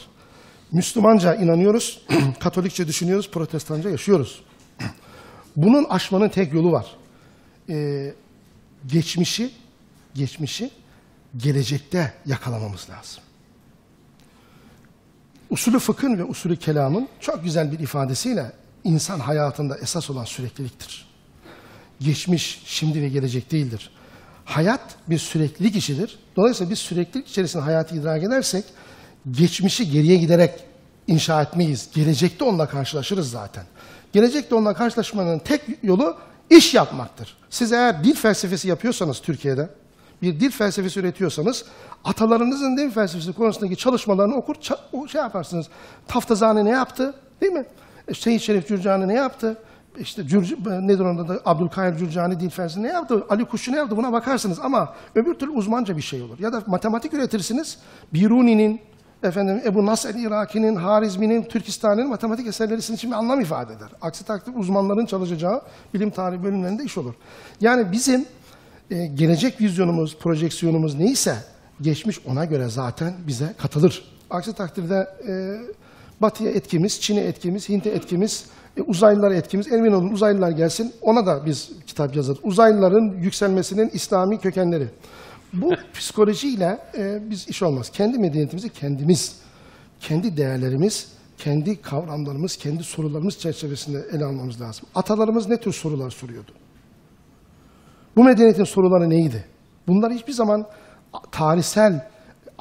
Müslümanca inanıyoruz, Katolikçe düşünüyoruz, Protestanca yaşıyoruz. Bunun aşmanın tek yolu var e, geçmişi geçmişi gelecekte yakalamamız lazım. Usulü fıkhın ve usulü kelamın çok güzel bir ifadesiyle insan hayatında esas olan sürekliliktir. Geçmiş, şimdi ve gelecek değildir. Hayat bir süreklilik işidir. Dolayısıyla biz süreklilik içerisinde hayatı idrak edersek geçmişi geriye giderek inşa etmeyiz. Gelecekte onunla karşılaşırız zaten. Gelecekte onunla karşılaşmanın tek yolu iş yapmaktır. Siz eğer dil felsefesi yapıyorsanız Türkiye'de, bir dil felsefesi üretiyorsanız, atalarınızın dil felsefesi konusundaki çalışmalarını okur, ça- şey yaparsınız. Taftazani ne yaptı? Değil mi? E, Seyyid Şerif Cürcani ne yaptı? İşte Cürc nedir onda da Abdülkahir Cürcani dil ne yaptı? Ali Kuşçu ne yaptı? Buna bakarsınız ama öbür türlü uzmanca bir şey olur. Ya da matematik üretirsiniz. Biruni'nin, efendim Ebu Nas el-Iraki'nin, Harizmi'nin, Türkistan'ın matematik eserleri sizin için bir anlam ifade eder. Aksi takdirde uzmanların çalışacağı bilim tarihi bölümlerinde iş olur. Yani bizim e, gelecek vizyonumuz, projeksiyonumuz neyse geçmiş ona göre zaten bize katılır. Aksi takdirde e, Batı'ya etkimiz, Çin'e etkimiz, Hint'e etkimiz, e, uzaylılara etkimiz, emin olun uzaylılar gelsin ona da biz kitap yazarız. Uzaylıların yükselmesinin İslami kökenleri. Bu psikolojiyle e, biz iş olmaz. Kendi medeniyetimizi kendimiz, kendi değerlerimiz, kendi kavramlarımız, kendi sorularımız çerçevesinde ele almamız lazım. Atalarımız ne tür sorular soruyordu? Bu medeniyetin soruları neydi? Bunlar hiçbir zaman tarihsel,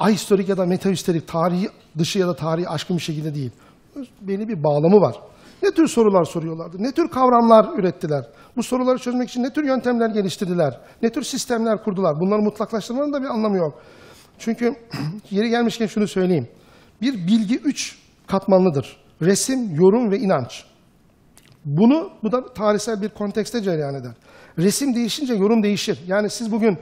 ahistorik ya da metahistorik, tarihi dışı ya da tarihi aşkın bir şekilde değil. Belli bir bağlamı var. Ne tür sorular soruyorlardı? Ne tür kavramlar ürettiler? Bu soruları çözmek için ne tür yöntemler geliştirdiler? Ne tür sistemler kurdular? Bunları mutlaklaştırmanın da bir anlamı yok. Çünkü yeri gelmişken şunu söyleyeyim. Bir bilgi üç katmanlıdır. Resim, yorum ve inanç. Bunu, bu da tarihsel bir kontekste cereyan eder. Resim değişince yorum değişir. Yani siz bugün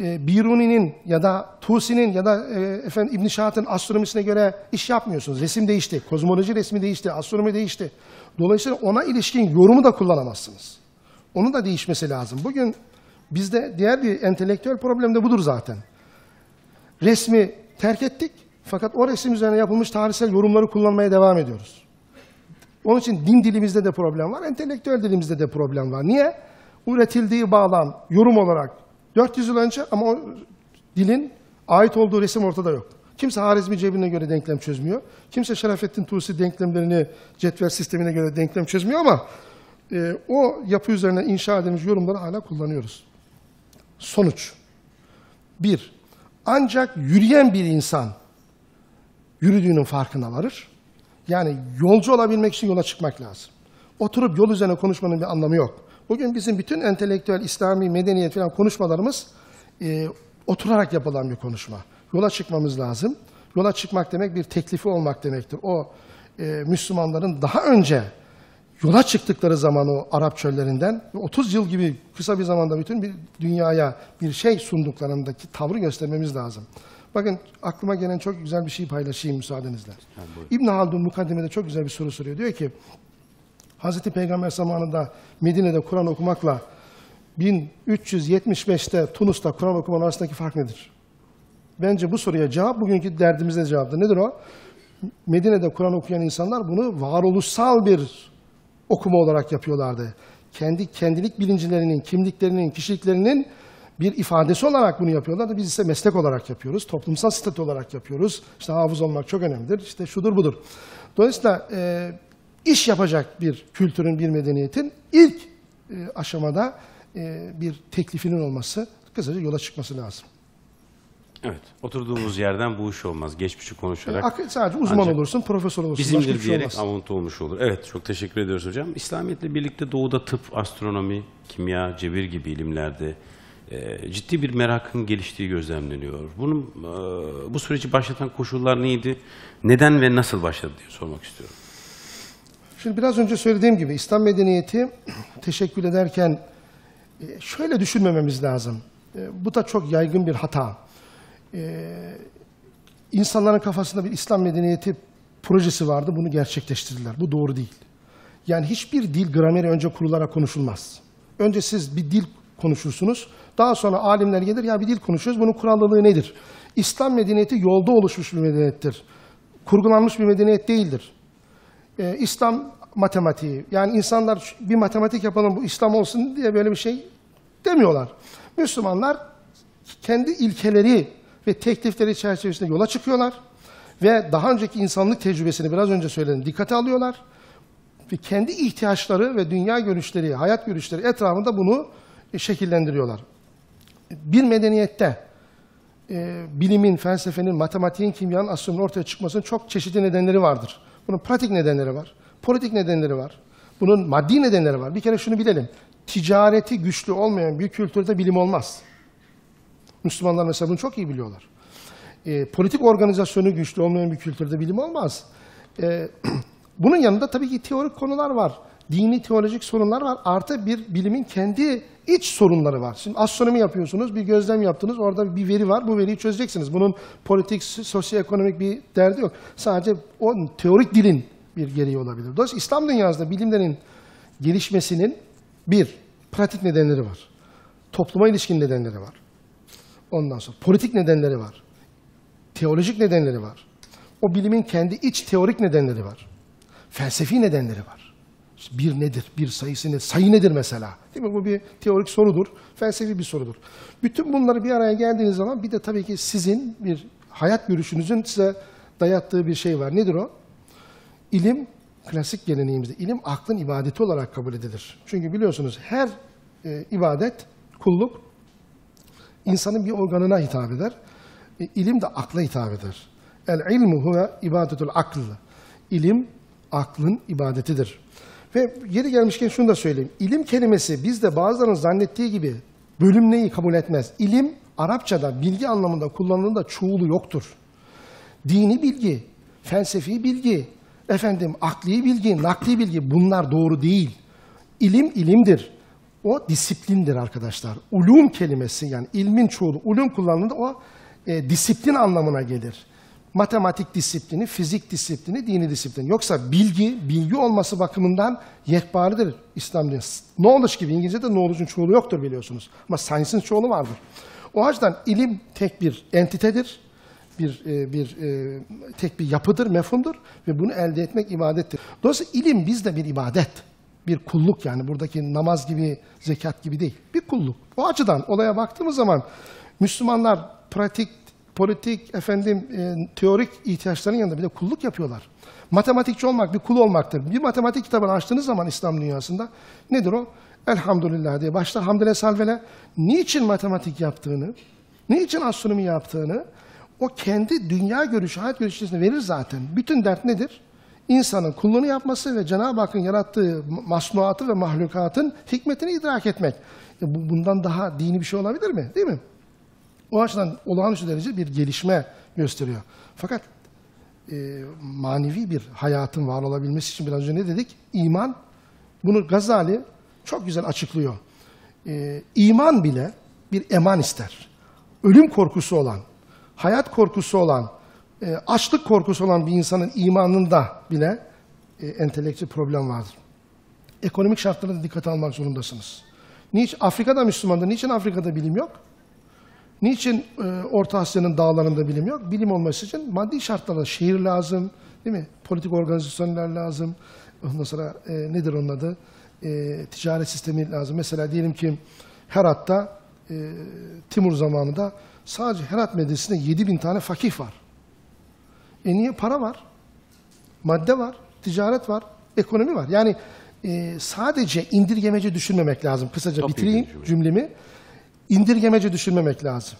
e, Biruni'nin ya da Tusi'nin ya da e, efendim İbn Şahat'ın astronomisine göre iş yapmıyorsunuz. Resim değişti, kozmoloji resmi değişti, astronomi değişti. Dolayısıyla ona ilişkin yorumu da kullanamazsınız. Onun da değişmesi lazım. Bugün bizde diğer bir entelektüel problem de budur zaten. Resmi terk ettik fakat o resim üzerine yapılmış tarihsel yorumları kullanmaya devam ediyoruz. Onun için din dilimizde de problem var, entelektüel dilimizde de problem var. Niye? Üretildiği bağlam, yorum olarak 400 yıl önce ama o dilin ait olduğu resim ortada yok. Kimse Harizmi cebine göre denklem çözmüyor. Kimse Şerafettin Tusi denklemlerini cetvel sistemine göre denklem çözmüyor ama e, o yapı üzerine inşa edilmiş yorumları hala kullanıyoruz. Sonuç. Bir, ancak yürüyen bir insan yürüdüğünün farkına varır. Yani yolcu olabilmek için yola çıkmak lazım. Oturup yol üzerine konuşmanın bir anlamı yok. Bugün bizim bütün entelektüel, İslami, medeniyet falan konuşmalarımız e, oturarak yapılan bir konuşma. Yola çıkmamız lazım. Yola çıkmak demek bir teklifi olmak demektir. O e, Müslümanların daha önce yola çıktıkları zaman o Arap çöllerinden 30 yıl gibi kısa bir zamanda bütün bir dünyaya bir şey sunduklarındaki tavrı göstermemiz lazım. Bakın aklıma gelen çok güzel bir şey paylaşayım müsaadenizle. İbn Haldun mukaddimede çok güzel bir soru soruyor. Diyor ki Hazreti Peygamber zamanında Medine'de Kur'an okumakla 1375'te Tunus'ta Kur'an okumanın arasındaki fark nedir? Bence bu soruya cevap bugünkü derdimizde cevaptır. Nedir o? Medine'de Kur'an okuyan insanlar bunu varoluşsal bir okuma olarak yapıyorlardı. Kendi kendilik bilincilerinin, kimliklerinin, kişiliklerinin bir ifadesi olarak bunu yapıyorlar. Biz ise meslek olarak yapıyoruz. Toplumsal statü olarak yapıyoruz. İşte hafız olmak çok önemlidir. İşte şudur budur. Dolayısıyla e, iş yapacak bir kültürün, bir medeniyetin ilk e, aşamada e, bir teklifinin olması, kısaca yola çıkması lazım. Evet, oturduğumuz yerden bu iş olmaz. Geçmişi konuşarak Ak- Sadece uzman Ancak olursun, profesör olursun. bizimdir bir şey diyerek olmaz. avuntu olmuş olur. Evet, çok teşekkür ediyoruz hocam. İslamiyetle birlikte doğuda tıp, astronomi, kimya, cebir gibi ilimlerde e, ciddi bir merakın geliştiği gözlemleniyor. Bunun e, bu süreci başlatan koşullar neydi? Neden ve nasıl başladı diye sormak istiyorum. Şimdi biraz önce söylediğim gibi İslam medeniyeti teşekkür ederken e, şöyle düşünmememiz lazım. E, Bu da çok yaygın bir hata. E, İnsanların kafasında bir İslam medeniyeti projesi vardı, bunu gerçekleştirdiler. Bu doğru değil. Yani hiçbir dil grameri önce kurularak konuşulmaz. Önce siz bir dil konuşursunuz, daha sonra alimler gelir, ya bir dil konuşuyoruz, bunun kurallılığı nedir? İslam medeniyeti yolda oluşmuş bir medeniyettir. Kurgulanmış bir medeniyet değildir e, İslam matematiği. Yani insanlar "Şu- bir matematik yapalım bu İslam olsun diye böyle bir şey demiyorlar. Müslümanlar kendi ilkeleri ve teklifleri çerçevesinde yola çıkıyorlar ve daha önceki insanlık tecrübesini biraz önce söyledim dikkate alıyorlar ve kendi ihtiyaçları ve dünya görüşleri, hayat görüşleri etrafında bunu e, şekillendiriyorlar. Bir medeniyette e, bilimin, felsefenin, matematiğin, kimyanın, astronominin ortaya çıkmasının çok çeşitli nedenleri vardır. Bunun pratik nedenleri var, politik nedenleri var, bunun maddi nedenleri var. Bir kere şunu bilelim, ticareti güçlü olmayan bir kültürde bilim olmaz. Müslümanlar mesela bunu çok iyi biliyorlar. E, politik organizasyonu güçlü olmayan bir kültürde bilim olmaz. E, bunun yanında tabii ki teorik konular var. Dini teolojik sorunlar var. Artı bir bilimin kendi iç sorunları var. Şimdi astronomi yapıyorsunuz, bir gözlem yaptınız, orada bir veri var, bu veriyi çözeceksiniz. Bunun politik, sosyoekonomik bir derdi yok. Sadece o teorik dilin bir gereği olabilir. Dolayısıyla İslam dünyasında bilimlerin gelişmesinin bir, pratik nedenleri var. Topluma ilişkin nedenleri var. Ondan sonra politik nedenleri var. Teolojik nedenleri var. O bilimin kendi iç teorik nedenleri var. Felsefi nedenleri var. Bir nedir? Bir sayısı nedir? Sayı nedir mesela? Değil mi? Bu bir teorik sorudur. Felsefi bir sorudur. Bütün bunları bir araya geldiğiniz zaman bir de tabii ki sizin bir hayat görüşünüzün size dayattığı bir şey var. Nedir o? İlim, klasik geleneğimizde ilim aklın ibadeti olarak kabul edilir. Çünkü biliyorsunuz her e, ibadet, kulluk insanın bir organına hitap eder. E, ilim de akla hitap eder. El ilmu huve ibadetul akl. İlim aklın ibadetidir. Ve yeri gelmişken şunu da söyleyeyim. İlim kelimesi bizde bazılarının zannettiği gibi bölümleyi kabul etmez. İlim Arapçada bilgi anlamında kullanıldığında çoğulu yoktur. Dini bilgi, felsefi bilgi, efendim akli bilgi, nakli bilgi bunlar doğru değil. İlim ilimdir. O disiplindir arkadaşlar. Ulum kelimesi yani ilmin çoğulu, ulum kullanıldığında o e, disiplin anlamına gelir. Matematik disiplini, fizik disiplini, dini disiplin. Yoksa bilgi, bilgi olması bakımından yekparidir İslam dünyası. Knowledge gibi İngilizce'de knowledge'un çoğulu yoktur biliyorsunuz. Ama science'ın çoğulu vardır. O açıdan ilim tek bir entitedir bir e, bir e, tek bir yapıdır, mefhumdur ve bunu elde etmek ibadettir. Dolayısıyla ilim bizde bir ibadet, bir kulluk yani buradaki namaz gibi, zekat gibi değil, bir kulluk. O açıdan olaya baktığımız zaman Müslümanlar pratik, politik, efendim e, teorik ihtiyaçların yanında bir de kulluk yapıyorlar. Matematikçi olmak bir kul olmaktır. Bir matematik kitabını açtığınız zaman İslam dünyasında nedir o? Elhamdülillah diye başlar hamdele salvele. Niçin matematik yaptığını, niçin astronomi yaptığını, o kendi dünya görüşü, hayat görüşü içerisinde verir zaten. Bütün dert nedir? İnsanın kulluğunu yapması ve Cenab-ı Hakk'ın yarattığı masnuatı ve mahlukatın hikmetini idrak etmek. E bu, bundan daha dini bir şey olabilir mi? Değil mi? O açıdan olağanüstü derece bir gelişme gösteriyor. Fakat e, manevi bir hayatın var olabilmesi için biraz önce ne dedik? İman, bunu Gazali çok güzel açıklıyor. E, iman bile bir eman ister. Ölüm korkusu olan, hayat korkusu olan, e, açlık korkusu olan bir insanın imanında bile e, entelektüel problem vardır. Ekonomik şartları da dikkate almak zorundasınız. Niçin Afrika'da Müslümandır? Niçin Afrika'da bilim yok? Niçin e, Orta Asya'nın dağlarında bilim yok? Bilim olması için maddi şartlarda şehir lazım, değil mi? Politik organizasyonlar lazım. Ondan sonra e, nedir onun adı? E, ticaret sistemi lazım. Mesela diyelim ki Herat'ta e, Timur zamanında sadece Herat Medresesi'nde 7 bin tane fakih var. E niye? Para var, madde var, ticaret var, ekonomi var. Yani e, sadece indirgemeci düşünmemek lazım. Kısaca Çok bitireyim bir- cümlemi. İndirgemeci düşünmemek lazım.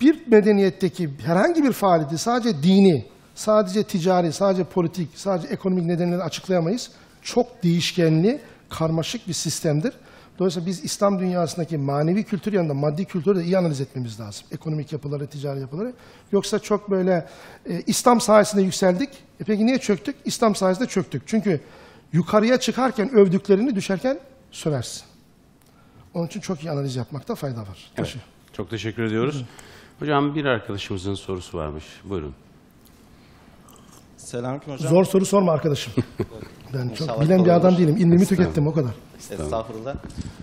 Bir medeniyetteki herhangi bir faaliyeti sadece dini, sadece ticari, sadece politik, sadece ekonomik nedenleri açıklayamayız. Çok değişkenli, karmaşık bir sistemdir. Dolayısıyla biz İslam dünyasındaki manevi kültür yanında maddi kültürü de iyi analiz etmemiz lazım. Ekonomik yapıları, ticari yapıları. Yoksa çok böyle e, İslam sayesinde yükseldik. E peki niye çöktük? İslam sayesinde çöktük. Çünkü yukarıya çıkarken övdüklerini düşerken söversin. Onun için çok iyi analiz yapmakta fayda var. Evet. Taşı. Çok teşekkür ediyoruz. Hocam bir arkadaşımızın sorusu varmış. Buyurun. Selamünaleyküm hocam. Zor soru sorma arkadaşım. Ben çok İnşallah bilen bir adam olur. değilim. İlmimi tükettim o kadar. Estağfurullah.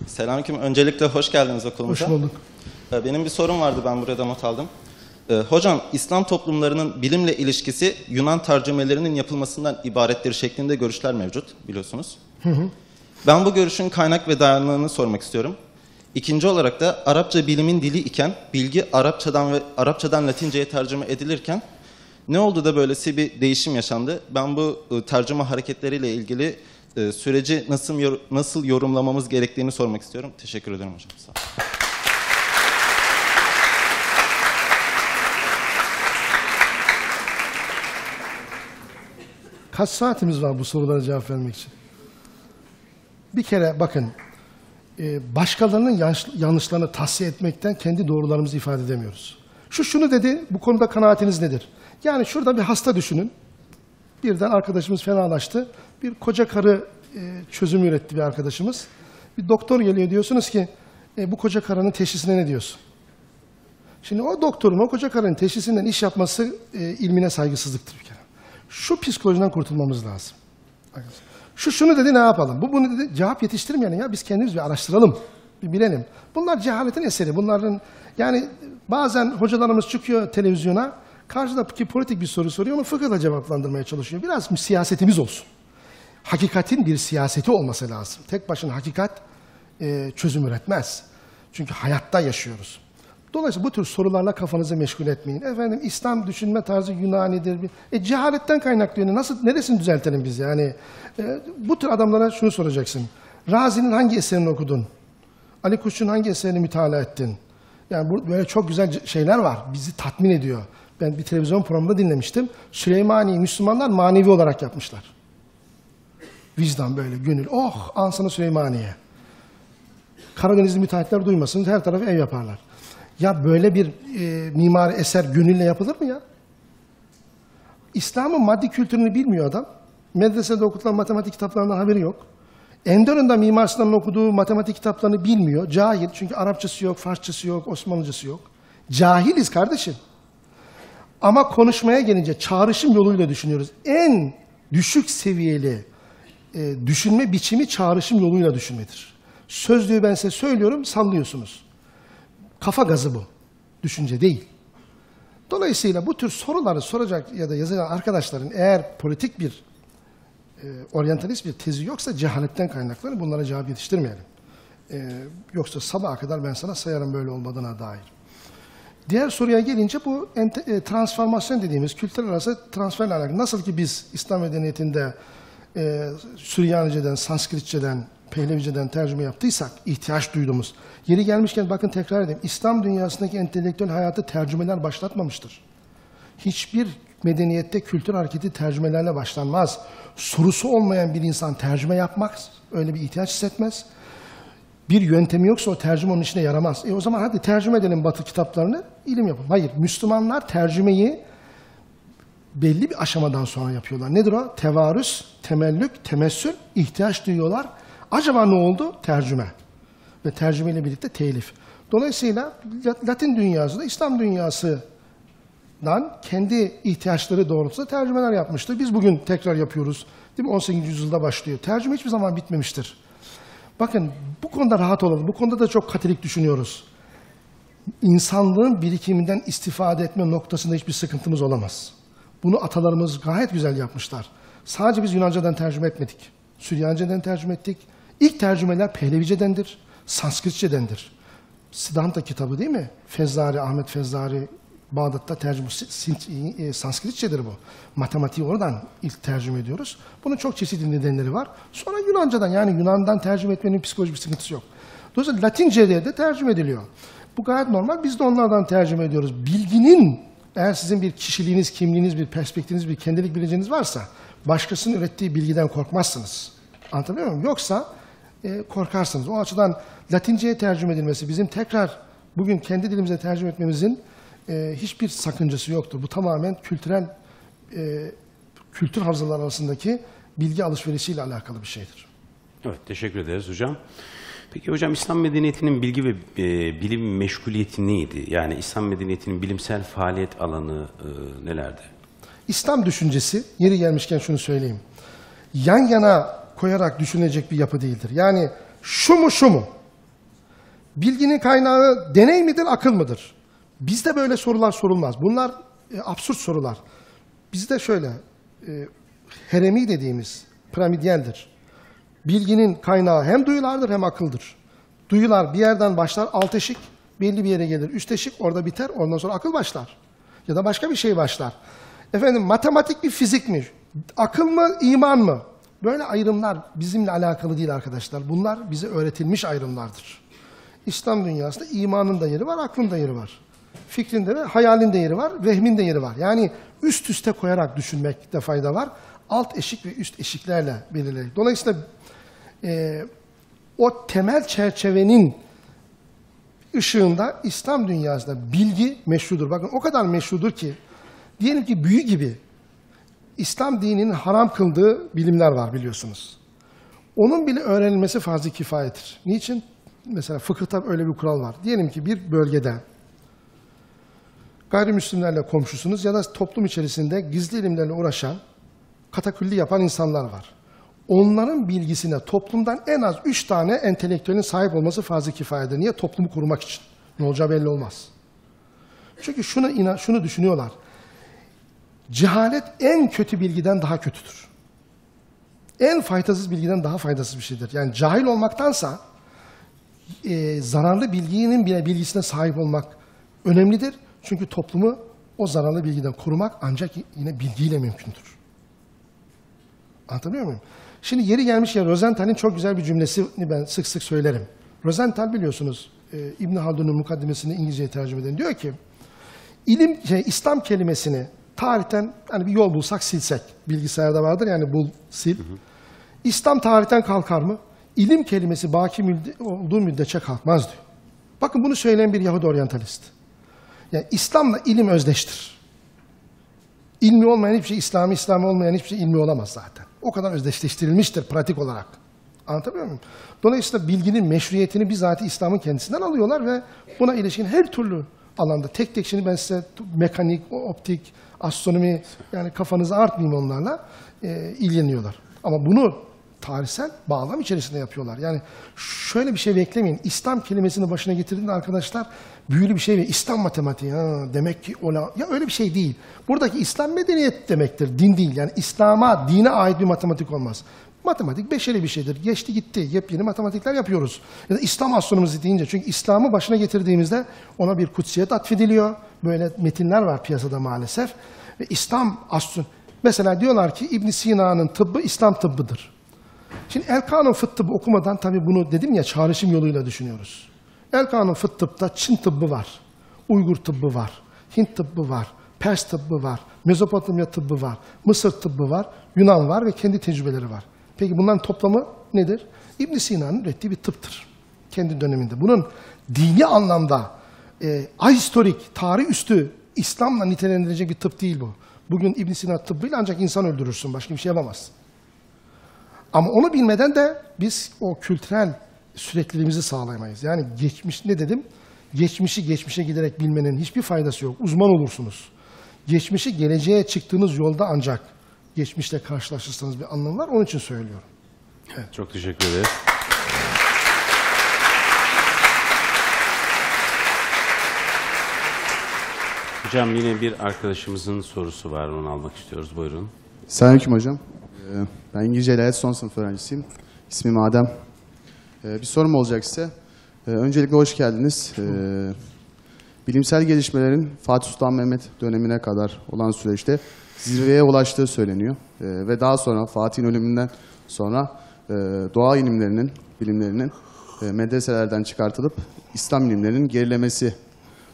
Selamünaleyküm. Öncelikle hoş geldiniz okulumuza. Hoş bulduk. Ee, Benim bir sorum vardı ben burada not aldım. Ee, Hocam İslam toplumlarının bilimle ilişkisi Yunan tercümelerinin yapılmasından ibarettir şeklinde görüşler mevcut biliyorsunuz. Ben bu görüşün kaynak ve dayanağını sormak istiyorum. İkinci olarak da Arapça bilimin dili iken bilgi Arapçadan ve Arapçadan Latince'ye tercüme edilirken ne oldu da böylesi bir değişim yaşandı? Ben bu e, tercüme hareketleriyle ilgili e, süreci nasıl nasıl yorumlamamız gerektiğini sormak istiyorum. Teşekkür ederim hocam. Sağ olun. Kaç saatimiz var bu sorulara cevap vermek için? Bir kere bakın, e, başkalarının yanlış- yanlışlarını tahsiye etmekten kendi doğrularımızı ifade edemiyoruz. Şu şunu dedi, bu konuda kanaatiniz nedir? Yani şurada bir hasta düşünün. Birden arkadaşımız fenalaştı. Bir koca karı e, çözüm üretti bir arkadaşımız. Bir doktor geliyor diyorsunuz ki, e, bu koca karının teşhisine ne diyorsun? Şimdi o doktorun, o koca karının teşhisinden iş yapması e, ilmine saygısızlıktır bir kere. Şu psikolojiden kurtulmamız lazım. Şu şunu dedi ne yapalım? Bu bunu dedi cevap yetiştirmeyelim ya biz kendimiz bir araştıralım. Bir bilelim. Bunlar cehaletin eseri. Bunların yani bazen hocalarımız çıkıyor televizyona karşıdaki politik bir soru soruyor onu fıkıhla cevaplandırmaya çalışıyor. Biraz siyasetimiz olsun. hakikatin bir siyaseti olması lazım. Tek başına hakikat e, çözüm üretmez. Çünkü hayatta yaşıyoruz. Dolayısıyla bu tür sorularla kafanızı meşgul etmeyin. Efendim İslam düşünme tarzı Yunanidir. E cehaletten kaynaklı. Nasıl neresini düzeltelim biz yani? E, bu tür adamlara şunu soracaksın. Razi'nin hangi eserini okudun? Ali Kuşçu'nun hangi eserini mütalaa ettin? Yani bu, böyle çok güzel şeyler var. Bizi tatmin ediyor. Ben bir televizyon programında dinlemiştim. Süleymaniye Müslümanlar manevi olarak yapmışlar. Vicdan böyle, gönül. Oh, ansana Süleymaniye. Karadenizli müteahhitler duymasın, her tarafı ev yaparlar. Ya böyle bir e, mimari eser gönülle yapılır mı ya? İslam'ın maddi kültürünü bilmiyor adam. Medresede okutulan matematik kitaplarından haberi yok. Enderun'da Mimar Sinan'ın okuduğu matematik kitaplarını bilmiyor. Cahil. Çünkü Arapçası yok, Farsçası yok, Osmanlıcası yok. Cahiliz kardeşim. Ama konuşmaya gelince çağrışım yoluyla düşünüyoruz. En düşük seviyeli e, düşünme biçimi çağrışım yoluyla düşünmedir. Sözlüğü ben size söylüyorum, sallıyorsunuz. Kafa gazı bu. Düşünce değil. Dolayısıyla bu tür soruları soracak ya da yazan arkadaşların eğer politik bir e, oryantalist bir tezi yoksa cehaletten kaynaklanır. Bunlara cevap yetiştirmeyelim. E, yoksa sabaha kadar ben sana sayarım böyle olmadığına dair. Diğer soruya gelince bu e, transformasyon dediğimiz kültürler arası transferle alakalı. Nasıl ki biz İslam medeniyetinde e, Süryanice'den, Sanskritçeden, Pehlevice'den tercüme yaptıysak ihtiyaç duyduğumuz. Yeri gelmişken bakın tekrar edeyim. İslam dünyasındaki entelektüel hayatı tercümeler başlatmamıştır. Hiçbir medeniyette kültür hareketi tercümelerle başlanmaz. Sorusu olmayan bir insan tercüme yapmak öyle bir ihtiyaç hissetmez. Bir yöntemi yoksa o tercüme onun işine yaramaz. E o zaman hadi tercüme edelim Batı kitaplarını, ilim yapalım. Hayır, Müslümanlar tercümeyi belli bir aşamadan sonra yapıyorlar. Nedir o? Tevarüs, temellük, temessül, ihtiyaç duyuyorlar. Acaba ne oldu? Tercüme. Ve tercümeyle birlikte telif. Dolayısıyla Latin dünyası da İslam dünyası dan kendi ihtiyaçları doğrultusunda tercümeler yapmıştır. Biz bugün tekrar yapıyoruz. Değil mi? 18. yüzyılda başlıyor. Tercüme hiçbir zaman bitmemiştir. Bakın bu konuda rahat olalım. Bu konuda da çok katolik düşünüyoruz. İnsanlığın birikiminden istifade etme noktasında hiçbir sıkıntımız olamaz. Bunu atalarımız gayet güzel yapmışlar. Sadece biz Yunanca'dan tercüme etmedik. Süryanice'den tercüme ettik. İlk tercümeler Pehlevice'dendir, Sanskritçe'dendir. Siddhanta kitabı değil mi? Fezzari, Ahmet Fezzari, Bağdat'ta tercüme, Sin- e, Sanskritçedir bu. Matematiği oradan ilk tercüme ediyoruz. Bunun çok çeşitli nedenleri var. Sonra Yunanca'dan yani Yunan'dan tercüme etmenin psikolojik bir sıkıntısı yok. Dolayısıyla Latince'de de tercüme ediliyor. Bu gayet normal. Biz de onlardan tercüme ediyoruz. Bilginin eğer sizin bir kişiliğiniz, kimliğiniz, bir perspektifiniz, bir kendilik bilinciniz varsa başkasının ürettiği bilgiden korkmazsınız. Anlatabiliyor muyum? Yoksa e, korkarsınız. O açıdan Latince'ye tercüme edilmesi bizim tekrar bugün kendi dilimize tercüme etmemizin e, hiçbir sakıncası yoktur. Bu tamamen kültürel e, kültür havzaları arasındaki bilgi alışverişiyle alakalı bir şeydir. Evet, teşekkür ederiz hocam. Peki hocam İslam medeniyetinin bilgi ve e, bilim meşguliyeti neydi? Yani İslam medeniyetinin bilimsel faaliyet alanı e, nelerdi? İslam düşüncesi, yeri gelmişken şunu söyleyeyim. Yan yana koyarak düşünecek bir yapı değildir. Yani şu mu şu mu? Bilginin kaynağı deney midir, akıl mıdır? Bizde böyle sorular sorulmaz. Bunlar e, absürt sorular. Bizde şöyle, e, heremi dediğimiz piramidyeldir. Bilginin kaynağı hem duyulardır hem akıldır. Duyular bir yerden başlar, alt eşik, belli bir yere gelir. Üst eşik orada biter, ondan sonra akıl başlar. Ya da başka bir şey başlar. Efendim matematik mi, fizik mi? Akıl mı, iman mı? Böyle ayrımlar bizimle alakalı değil arkadaşlar. Bunlar bize öğretilmiş ayrımlardır. İslam dünyasında imanın da yeri var, aklın da yeri var. Fikrin de ve hayalin de yeri var, vehmin de yeri var. Yani üst üste koyarak düşünmekte fayda var. Alt eşik ve üst eşiklerle belirleyerek. Dolayısıyla e, o temel çerçevenin ışığında İslam dünyasında bilgi meşrudur. Bakın o kadar meşrudur ki diyelim ki büyü gibi İslam dininin haram kıldığı bilimler var biliyorsunuz. Onun bile öğrenilmesi farz-ı kifayetir. Niçin? Mesela fıkıhta öyle bir kural var. Diyelim ki bir bölgede gayrimüslimlerle komşusunuz ya da toplum içerisinde gizli ilimlerle uğraşan, katakülli yapan insanlar var. Onların bilgisine toplumdan en az üç tane entelektüelin sahip olması farz-ı kifayedir. Niye? Toplumu kurmak için. Ne olacağı belli olmaz. Çünkü şunu, şunu düşünüyorlar. Cehalet en kötü bilgiden daha kötüdür. en faydasız bilgiden daha faydasız bir şeydir. Yani cahil olmaktansa e, zararlı bilginin bile bilgisine sahip olmak önemlidir. Çünkü toplumu o zararlı bilgiden korumak ancak yine bilgiyle mümkündür. Anlatabiliyor muyum? Şimdi yeri gelmişken Rosenthal'in çok güzel bir cümlesini ben sık sık söylerim. Rosenthal biliyorsunuz e, İbn Haldun'un mukaddimesini İngilizceye tercüme eden diyor ki ilim şey, İslam kelimesini tarihten hani bir yol bulsak silsek bilgisayarda vardır yani bul sil. İslam tarihten kalkar mı? İlim kelimesi baki olduğu müddetçe kalkmaz diyor. Bakın bunu söyleyen bir Yahudi oryantalist. Yani İslam'la ilim özdeştir. İlmi olmayan hiçbir şey İslami, İslami olmayan hiçbir şey ilmi olamaz zaten. O kadar özdeşleştirilmiştir pratik olarak. Anlatabiliyor muyum? Dolayısıyla bilginin meşruiyetini bizatihi İslam'ın kendisinden alıyorlar ve buna ilişkin her türlü alanda tek tek şimdi ben size mekanik, optik, astronomi yani kafanızı artmayayım onlarla e, ilgileniyorlar. Ama bunu tarihsel bağlam içerisinde yapıyorlar. Yani şöyle bir şey beklemeyin. İslam kelimesini başına getirdiğinde arkadaşlar büyülü bir şey ve İslam matematiği ha, demek ki ola ya öyle bir şey değil. Buradaki İslam medeniyet demektir. Din değil. Yani İslam'a, dine ait bir matematik olmaz. Matematik beşeri bir şeydir. Geçti gitti. Yepyeni matematikler yapıyoruz. Ya da İslam astronomisi deyince çünkü İslam'ı başına getirdiğimizde ona bir kutsiyet atfediliyor. Böyle metinler var piyasada maalesef. Ve İslam astron Mesela diyorlar ki İbn Sina'nın tıbbı İslam tıbbıdır. Şimdi El Kanun Fıt Tıbbı okumadan tabii bunu dedim ya çağrışım yoluyla düşünüyoruz. El Kanun Fıt Tıbbı'da Çin tıbbı var, Uygur tıbbı var, Hint tıbbı var, Pers tıbbı var, Mezopotamya tıbbı var, Mısır tıbbı var, Yunan var ve kendi tecrübeleri var. Peki bunların toplamı nedir? İbn Sina'nın ürettiği bir tıptır. Kendi döneminde. Bunun dini anlamda e, ahistorik, tarih üstü İslam'la nitelendirilecek bir tıp değil bu. Bugün İbn Sina tıbbıyla ancak insan öldürürsün. Başka bir şey yapamazsın. Ama onu bilmeden de biz o kültürel sürekliliğimizi sağlayamayız. Yani geçmiş ne dedim? Geçmişi geçmişe giderek bilmenin hiçbir faydası yok. Uzman olursunuz. Geçmişi geleceğe çıktığınız yolda ancak geçmişle karşılaşırsanız bir anlamı var. Onun için söylüyorum. Çok teşekkür ederiz. Hocam yine bir arkadaşımızın sorusu var. Onu almak istiyoruz. Buyurun. Selamünaleyküm hocam. Ee, Ben İngilizce İlahiyat son sınıf öğrencisiyim. İsmim Adem. Ee, Bir sorum olacak size. Ee, Öncelikle hoş geldiniz. Bilimsel gelişmelerin Fatih Sultan Mehmet dönemine kadar olan süreçte zirveye ulaştığı söyleniyor. Ee, Ve daha sonra Fatih'in ölümünden sonra e, doğa ilimlerinin, bilimlerinin e, medreselerden çıkartılıp İslam ilimlerinin gerilemesi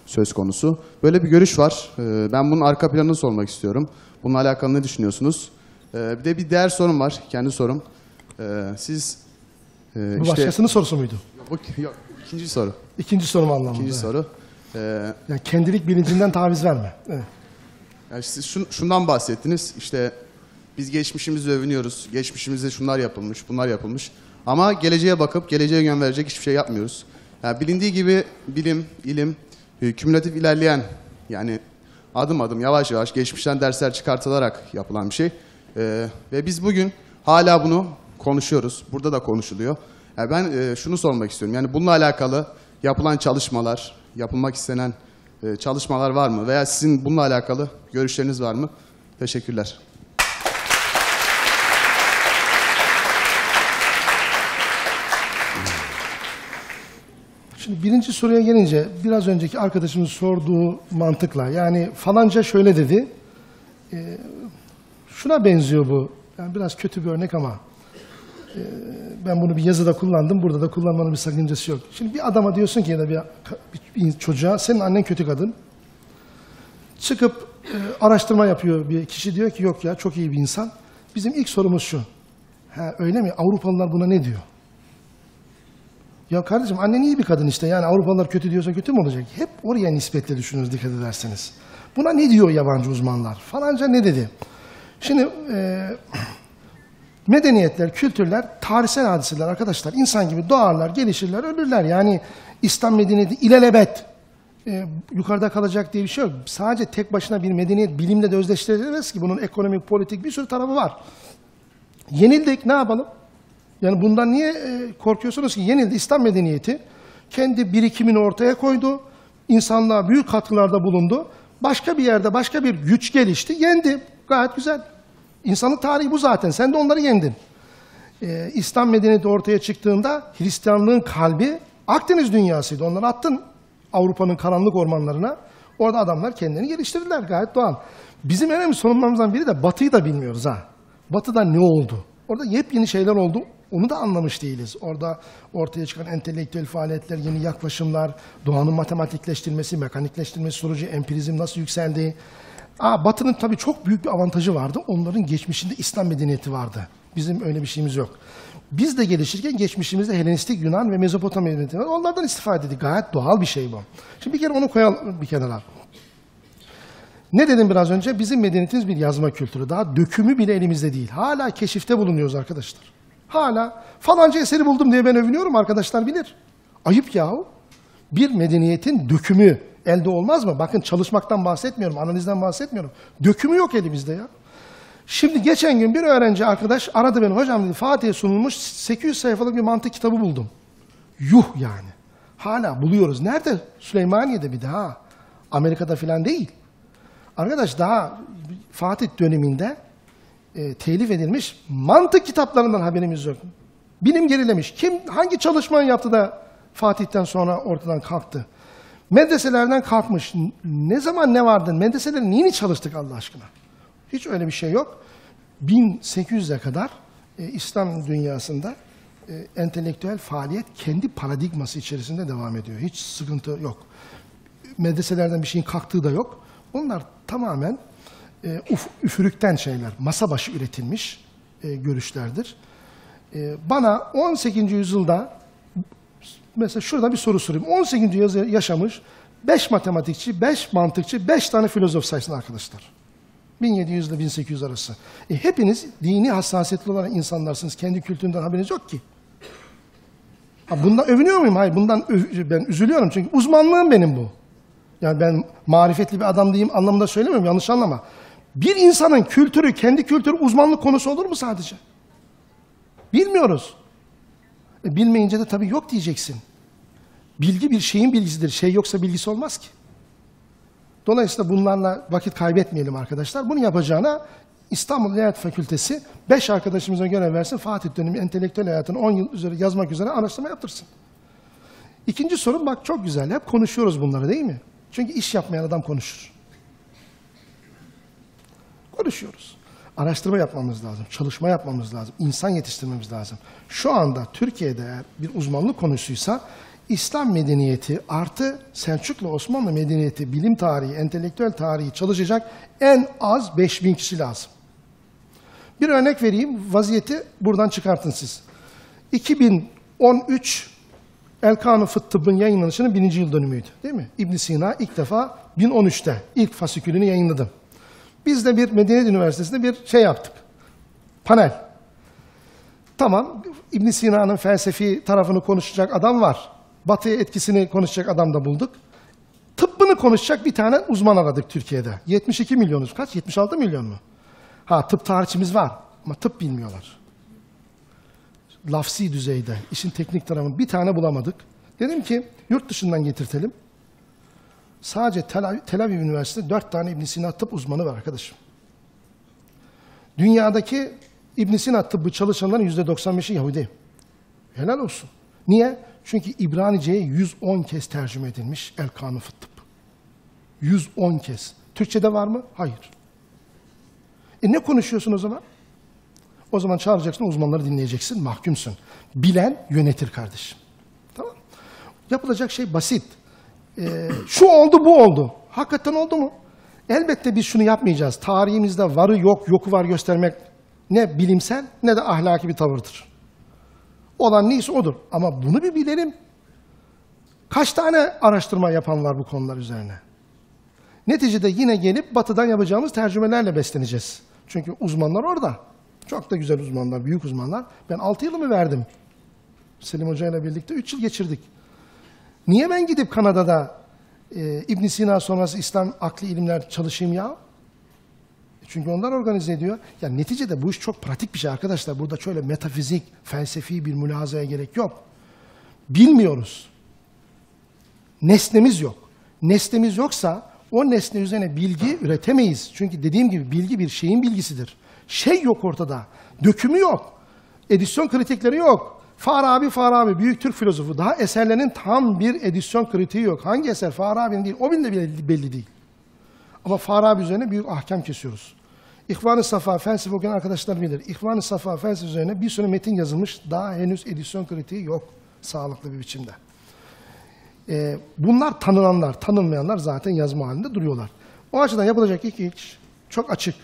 söz konusu. Böyle bir görüş var. Ee, Ben bunun arka planını sormak istiyorum. Bununla alakalı ne düşünüyorsunuz? Ee, Bir de bir diğer sorum var, kendi sorum. Ee, Siz e, Bu işte... başkasının sorusu muydu? Bu- Yok, ikinci soru. İkinci sorum anlamında. İkinci soru. Ee, Yani kendilik bilincinden taviz verme. Evet. Yani siz şun- şundan bahsettiniz. İşte biz geçmişimizle övünüyoruz. Geçmişimizde şunlar yapılmış, bunlar yapılmış. Ama geleceğe bakıp geleceğe yön verecek hiçbir şey yapmıyoruz. Yani bilindiği gibi bilim, ilim, e, kümülatif ilerleyen yani adım adım yavaş yavaş geçmişten dersler çıkartılarak yapılan bir şey. Ee, ve biz bugün hala bunu konuşuyoruz. Burada da konuşuluyor. Yani ben e, şunu sormak istiyorum. Yani bununla alakalı yapılan çalışmalar, yapılmak istenen e, çalışmalar var mı? Veya sizin bununla alakalı görüşleriniz var mı? Teşekkürler. Şimdi birinci soruya gelince biraz önceki arkadaşımın sorduğu mantıkla yani falanca şöyle dedi. e, şuna benziyor bu. Yani biraz kötü bir örnek ama ben bunu bir yazıda kullandım. Burada da kullanmanın bir sakıncası yok. Şimdi bir adama diyorsun ki ya da bir, bir çocuğa senin annen kötü kadın. Çıkıp e, araştırma yapıyor bir kişi diyor ki yok ya çok iyi bir insan. Bizim ilk sorumuz şu. Ha, öyle mi? Avrupalılar buna ne diyor? Ya kardeşim annen iyi bir kadın işte yani Avrupalılar kötü diyorsa kötü mü olacak? Hep oraya nispetle düşünürüz dikkat ederseniz. Buna ne diyor yabancı uzmanlar? Falanca ne dedi? Şimdi e, medeniyetler, kültürler tarihsel hadiseler arkadaşlar. İnsan gibi doğarlar, gelişirler, ölürler. Yani İslam medeniyeti ilelebet e, yukarıda kalacak diye bir şey yok. Sadece tek başına bir medeniyet bilimle de özdeştirilemez ki. Bunun ekonomik, politik bir sürü tarafı var. Yenildik ne yapalım? Yani bundan niye e, korkuyorsunuz ki? Yenildi İslam medeniyeti. Kendi birikimini ortaya koydu. İnsanlığa büyük katkılarda bulundu. Başka bir yerde başka bir güç gelişti. Yendi. Gayet güzel. İnsanlık tarihi bu zaten. Sen de onları yendin. e, İslam medeniyeti ortaya çıktığında Hristiyanlığın kalbi Akdeniz dünyasıydı. Onları attın Avrupa'nın karanlık ormanlarına. Orada adamlar kendilerini geliştirdiler gayet doğal. Bizim en önemli sorunlarımızdan biri de Batı'yı da bilmiyoruz ha. Batı'da ne oldu? Orada yepyeni şeyler oldu. Onu da anlamış değiliz. Orada ortaya çıkan entelektüel faaliyetler, yeni yaklaşımlar, doğanın matematikleştirilmesi, mekanikleştirilmesi sonucu empirizm nasıl yükseldi? Aa, Batı'nın tabii çok büyük bir avantajı vardı. Onların geçmişinde İslam medeniyeti vardı. Bizim öyle bir şeyimiz yok. Biz de gelişirken geçmişimizde Helenistik Yunan ve Mezopotamya medeniyeti var. Onlardan istifade ettik. Gayet doğal bir şey bu. Şimdi bir kere onu koyalım bir kenara. Ne dedim biraz önce? Bizim medeniyetimiz bir yazma kültürü. Daha dökümü bile elimizde değil. Hala keşifte bulunuyoruz arkadaşlar. Hala falanca eseri buldum diye ben övünüyorum arkadaşlar bilir. Ayıp yahu. Bir medeniyetin dökümü elde olmaz mı? Bakın çalışmaktan bahsetmiyorum, analizden bahsetmiyorum. Dökümü yok elimizde ya. Şimdi geçen gün bir öğrenci arkadaş aradı beni. Hocam dedi Fatih'e sunulmuş 800 sayfalık bir mantık kitabı buldum. Yuh yani. Hala buluyoruz. Nerede? Süleymaniye'de bir daha. Amerika'da falan değil. Arkadaş daha Fatih döneminde e, telif edilmiş mantık kitaplarından haberimiz yok. Bilim gerilemiş. Kim hangi çalışmayı yaptı da Fatih'ten sonra ortadan kalktı? Medreselerden kalkmış. Ne zaman ne vardı? Medreselerin neyini çalıştık Allah aşkına? Hiç öyle bir şey yok. 1800'e kadar e, İslam dünyasında e, entelektüel faaliyet kendi paradigması içerisinde devam ediyor. Hiç sıkıntı yok. Medreselerden bir şeyin kalktığı da yok. Onlar tamamen e, uf, üfürükten şeyler, masa başı üretilmiş e, görüşlerdir. E, bana 18. yüzyılda mesela şurada bir soru sorayım. 18. yüzyılda yaşamış 5 matematikçi, 5 mantıkçı, 5 tane filozof sayısın arkadaşlar. 1700 ile 1800 arası. E, hepiniz dini hassasiyetli olan insanlarsınız. Kendi kültüründen haberiniz yok ki. Ha, bundan övünüyor muyum? Hayır, bundan ben üzülüyorum çünkü uzmanlığım benim bu. Yani ben marifetli bir adam diyeyim anlamında söylemiyorum, yanlış anlama. Bir insanın kültürü, kendi kültürü uzmanlık konusu olur mu sadece? Bilmiyoruz. E, bilmeyince de tabii yok diyeceksin. Bilgi bir şeyin bilgisidir. Şey yoksa bilgisi olmaz ki. Dolayısıyla bunlarla vakit kaybetmeyelim arkadaşlar. Bunu yapacağına İstanbul İlahiyat Fakültesi 5 arkadaşımıza görev versin. Fatih dönemi entelektüel hayatını 10 yıl üzeri yazmak üzere araştırma yaptırsın. İkinci sorun bak çok güzel. Hep konuşuyoruz bunları değil mi? Çünkü iş yapmayan adam konuşur. Konuşuyoruz. Araştırma yapmamız lazım, çalışma yapmamız lazım, insan yetiştirmemiz lazım. Şu anda Türkiye'de eğer bir uzmanlık konusuysa İslam medeniyeti artı Selçuklu Osmanlı medeniyeti, bilim tarihi, entelektüel tarihi çalışacak en az 5000 kişi lazım. Bir örnek vereyim, vaziyeti buradan çıkartın siz. 2013 El-Kanun Fıt Tıbb'ın yayınlanışının birinci yıl dönümüydü değil mi? ibn Sina ilk defa 1013'te ilk fasikülünü yayınladı. Biz de bir Medeniyet Üniversitesi'nde bir şey yaptık. Panel. Tamam, ibn Sina'nın felsefi tarafını konuşacak adam var. Batı'ya etkisini konuşacak adam da bulduk. Tıbbını konuşacak bir tane uzman aradık Türkiye'de. 72 milyonuz. Kaç? 76 milyon mu? Ha tıp tarihçimiz var ama tıp bilmiyorlar. Lafsi düzeyde, işin teknik tarafını bir tane bulamadık. Dedim ki yurt dışından getirtelim. Sadece Tel Tel Aviv Üniversitesi'nde dört tane İbn Sina tıp uzmanı var arkadaşım. Dünyadaki İbn Sina tıbbı çalışanların yüzde 95'i Yahudi. Helal olsun. Niye? Çünkü İbranice'ye 110 kez tercüme edilmiş El Kanun Fıt Tıp. 110 kez. Türkçe'de var mı? Hayır. E ne konuşuyorsun o zaman? O zaman çağıracaksın, uzmanları dinleyeceksin, mahkumsun. Bilen yönetir kardeşim. Tamam Yapılacak şey basit. Ee, şu oldu, bu oldu. Hakikaten oldu mu? Elbette biz şunu yapmayacağız. Tarihimizde varı yok, yoku var göstermek ne bilimsel ne de ahlaki bir tavırdır. Olan neyse odur. Ama bunu bir bilelim. Kaç tane araştırma yapan var bu konular üzerine? Neticede yine gelip batıdan yapacağımız tercümelerle besleneceğiz. Çünkü uzmanlar orada. Çok da güzel uzmanlar, büyük uzmanlar. Ben 6 yılımı verdim. Selim Hoca ile birlikte 3 yıl geçirdik. Niye ben gidip Kanada'da e, ibn Sina sonrası İslam akli ilimler çalışayım ya? Çünkü onlar organize ediyor. Ya neticede bu iş çok pratik bir şey arkadaşlar. Burada şöyle metafizik, felsefi bir mülazaya gerek yok. Bilmiyoruz. Nesnemiz yok. Nesnemiz yoksa o nesne üzerine bilgi üretemeyiz. Çünkü dediğim gibi bilgi bir şeyin bilgisidir. Şey yok ortada. Dökümü yok. Edisyon kritikleri yok. Farabi Farabi büyük Türk filozofu. Daha eserlerinin tam bir edisyon kritiği yok. Hangi eser Farabi'nin değil o bile belli, değil. Ama Farabi üzerine büyük ahkam kesiyoruz. İhvan-ı Safa felsefe okuyan arkadaşlar bilir. İhvan-ı Safa felsefe üzerine bir sürü metin yazılmış. Daha henüz edisyon kritiği yok sağlıklı bir biçimde. Ee, bunlar tanınanlar, tanınmayanlar zaten yazma halinde duruyorlar. O açıdan yapılacak ilk iş çok açık.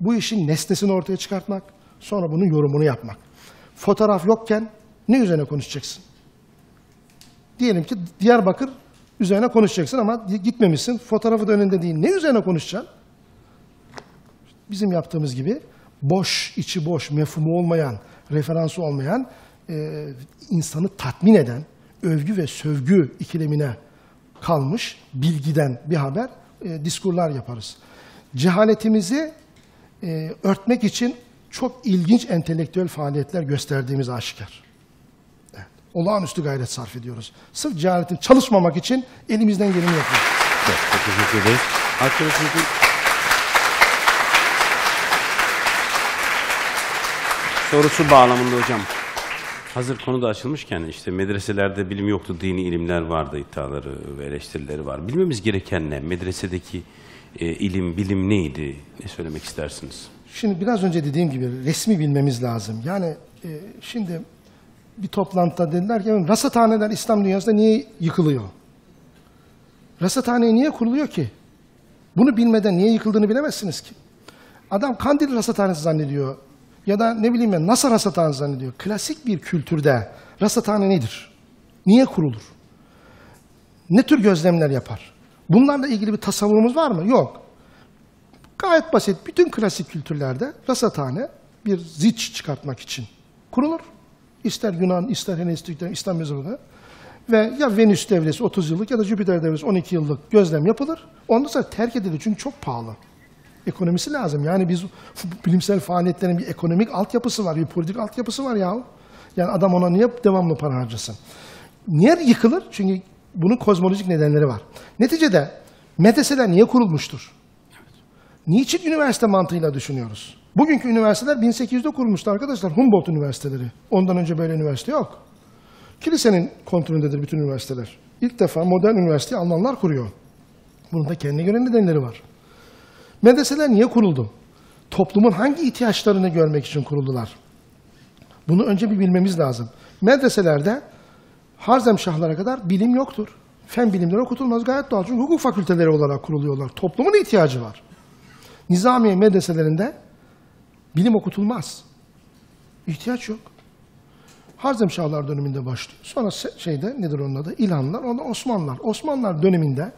Bu işin nesnesini ortaya çıkartmak, sonra bunun yorumunu yapmak. Fotoğraf yokken ne üzerine konuşacaksın? Diyelim ki Diyarbakır üzerine konuşacaksın ama gitmemişsin. Fotoğrafı da önünde değil. Ne üzerine konuşacaksın? Bizim yaptığımız gibi boş, içi boş, mefhumu olmayan, referansı olmayan, e, insanı tatmin eden, övgü ve sövgü ikilemine kalmış bilgiden bir haber, e, diskurlar yaparız. Cehaletimizi e, örtmek için çok ilginç entelektüel faaliyetler gösterdiğimiz aşikar. Olağanüstü gayret sarf ediyoruz. Sırf cehaletin çalışmamak için elimizden geleni yapıyoruz. Çok, çok teşekkür ederiz. Arkadaşımızın sorusu bağlamında hocam. Hazır konu da açılmışken işte medreselerde bilim yoktu, dini ilimler vardı iddiaları ve eleştirileri var. Bilmemiz gereken ne? Medresedeki e, ilim, bilim neydi? Ne söylemek istersiniz? Şimdi biraz önce dediğim gibi resmi bilmemiz lazım. Yani e, şimdi bir toplantıda dediler ki rasathaneler İslam dünyasında niye yıkılıyor? Rasathane niye kuruluyor ki? Bunu bilmeden niye yıkıldığını bilemezsiniz ki. Adam Kandil Rasathanesi zannediyor. Ya da ne bileyim ben NASA Rasathanesi zannediyor. Klasik bir kültürde rasathane nedir? Niye kurulur? Ne tür gözlemler yapar? Bunlarla ilgili bir tasavvurumuz var mı? Yok. Gayet basit. Bütün klasik kültürlerde rasathane bir ziç çıkartmak için kurulur. İster Yunan, ister Helenistik, İslam mezarında. Ve ya Venüs devresi 30 yıllık ya da Jüpiter devresi 12 yıllık gözlem yapılır. Ondan sonra terk edilir çünkü çok pahalı. Ekonomisi lazım. Yani biz bilimsel faaliyetlerin bir ekonomik altyapısı var, bir politik altyapısı var ya. Yani adam ona niye devamlı para harcasın? Niye yıkılır? Çünkü bunun kozmolojik nedenleri var. Neticede medreseler niye kurulmuştur? Niçin üniversite mantığıyla düşünüyoruz? Bugünkü üniversiteler 1800'de kurulmuştu arkadaşlar. Humboldt üniversiteleri. Ondan önce böyle üniversite yok. Kilisenin kontrolündedir bütün üniversiteler. İlk defa modern üniversiteyi Almanlar kuruyor. Bunun da kendi göre nedenleri var. Medreseler niye kuruldu? Toplumun hangi ihtiyaçlarını görmek için kuruldular? Bunu önce bir bilmemiz lazım. Medreselerde Harzemşahlara kadar bilim yoktur. Fen bilimleri okutulmaz gayet doğal. Çünkü hukuk fakülteleri olarak kuruluyorlar. Toplumun ihtiyacı var. Nizamiye medreselerinde bilim okutulmaz. İhtiyaç yok. Harzemşahlar döneminde başlıyor. Sonra şeyde nedir onun adı? İlhanlar, ondan Osmanlılar. Osmanlılar döneminde